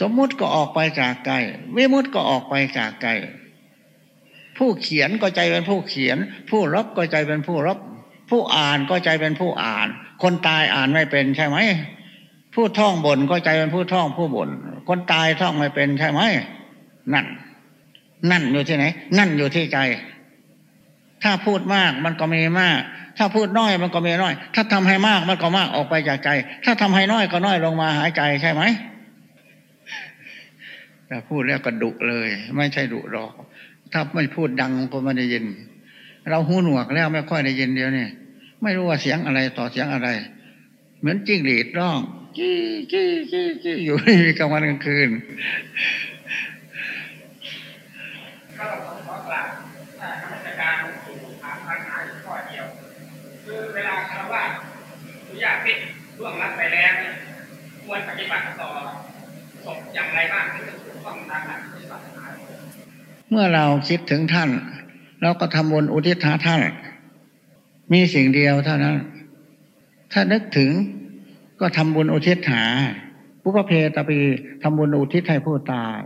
สมมุติก็ออกไปจากใจวิมุติก็ออกไปจากใจผู้เขียนก็ใจเป็นผู้เขียน ผู้รับก็ใจเป็นผู้รับ ผู้อ่านก็ใจเป็นผู้อ่าน คนตายอ่านไม่เป็นใช่ไหมผู้ท่องบนก็ใจเป็นผู้ท่องผู้บนคนตายท่องไม่เป็นใช่ไหมนั่น นั่นอยู่ที่ไหน นั่นอยู่ที่ใจ ถ้าพูดมากมันก็มีมาก ถ้าพูดน้อยมันก็มีน้อย ถ้าทำให้มากมันก็มากออกไปจากใจ ถ้าทำให้น้อยก็น้อยลงมาหายใจใช่ไหมแต่พูดแล้วก็ดุเลย ไม่ใช่ดุหรอก ถ้าไม่พูดดังก็ไม่ได้ยิน เราหูหนวกแล้วไม่ค่อยได้ยินเดียวนี่ไม่รู้ว่าเสียงอะไรต่อเสียงอะไร เหมือนจิ้งหรีดร้องจี้จี้จี้จี้อยู่ไม่กลางวันกลางคืนอยากพิร่วง เวลาคารับไปแล้วควรปฏิบัติต่อศพอย่างไรบ้างที่จะถูกต้องตามหลักปฏิบัติเมื่อเราคิดถึงท่าน เราก็ทำบุญอุทิศหาท่าน มีสิ่งเดียวเท่านั้น ถ้านึกถึงก็ทำบุญอุทิศหา ผู้พระเพตปีทำบุญอุทิศให้ผู้ตาย